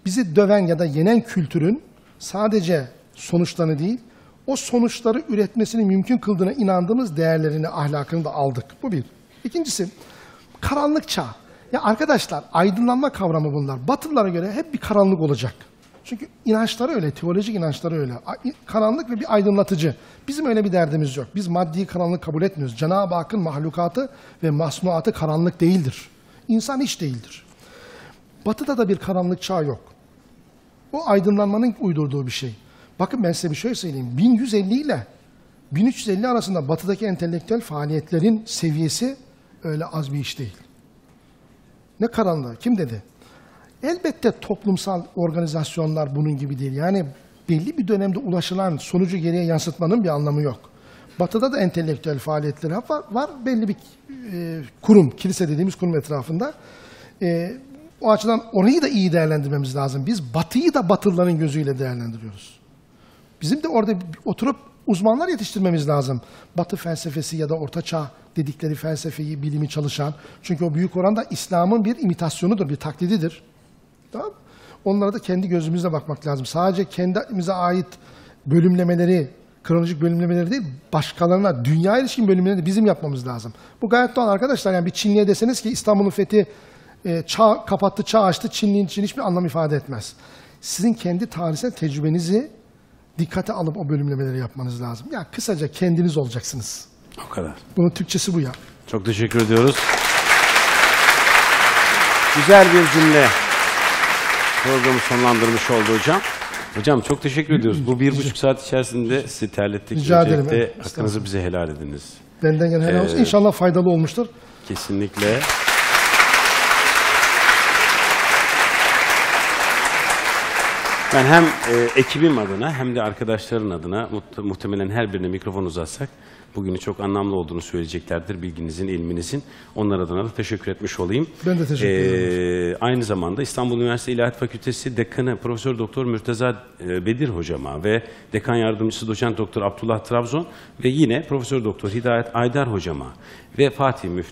bizi döven ya da yenen kültürün sadece sonuçlarını değil, o sonuçları üretmesini mümkün kıldığına inandığımız değerlerini, ahlakını da aldık. Bu bir. İkincisi, karanlık çağ. Ya arkadaşlar, aydınlanma kavramı bunlar. Batılılara göre hep bir karanlık olacak. Çünkü inançları öyle, teolojik inançları öyle. Karanlık ve bir aydınlatıcı. Bizim öyle bir derdimiz yok. Biz maddi karanlık kabul etmiyoruz. Cenab-ı Hakk'ın mahlukatı ve masnuatı karanlık değildir. İnsan hiç değildir. Batı'da da bir karanlık çağ yok. O aydınlanmanın uydurduğu bir şey. Bakın ben size bir şey söyleyeyim. 1150 ile 1350 arasında batıdaki entelektüel faaliyetlerin seviyesi öyle az bir iş değil. Ne karanlığı? Kim dedi? Elbette toplumsal organizasyonlar bunun gibi değil. Yani belli bir dönemde ulaşılan sonucu geriye yansıtmanın bir anlamı yok. Batı'da da entelektüel faaliyetleri var. var. Belli bir e, kurum, kilise dediğimiz kurum etrafında. E, o açıdan orayı da iyi değerlendirmemiz lazım. Biz Batı'yı da Batılıların gözüyle değerlendiriyoruz. Bizim de orada oturup uzmanlar yetiştirmemiz lazım. Batı felsefesi ya da Orta Çağ dedikleri felsefeyi, bilimi çalışan. Çünkü o büyük oranda İslam'ın bir imitasyonudur, bir taklididir. Tamam? Onlara da kendi gözümüzle bakmak lazım. Sadece kendimize ait bölümlemeleri, kronolojik bölümlemeleri değil, başkalarına, dünya ilişkin bölümlerini bizim yapmamız lazım. Bu gayet doğal arkadaşlar. Yani bir Çinli'ye deseniz ki İstanbul'un fethi e, çağ kapattı, çağ açtı, Çinli'nin için hiçbir anlam ifade etmez. Sizin kendi tarihsel tecrübenizi dikkate alıp o bölümlemeleri yapmanız lazım. Ya kısaca kendiniz olacaksınız. O kadar. Bunun Türkçesi bu ya. Çok teşekkür ediyoruz. Güzel bir cümle programı sonlandırmış oldu hocam. Hocam çok teşekkür ediyoruz. Bu bir buçuk saat içerisinde sizi terlettik. Rica ederim. Hakkınızı bize helal ediniz. Benden gelen helal olsun. Ee, İnşallah faydalı olmuştur. Kesinlikle. Ben hem e, ekibim adına hem de arkadaşların adına muht- muhtemelen her birine mikrofon uzatsak bugünü çok anlamlı olduğunu söyleyeceklerdir. Bilginizin, ilminizin. Onlar adına da teşekkür etmiş olayım. Ben de teşekkür ederim. Ee, Aynı zamanda İstanbul Üniversitesi İlahiyat Fakültesi Dekanı Profesör Doktor Mürteza e, Bedir hocama ve Dekan Yardımcısı Doçent Doktor Abdullah Trabzon ve yine Profesör Doktor Hidayet Aydar hocama ve Fatih Müftü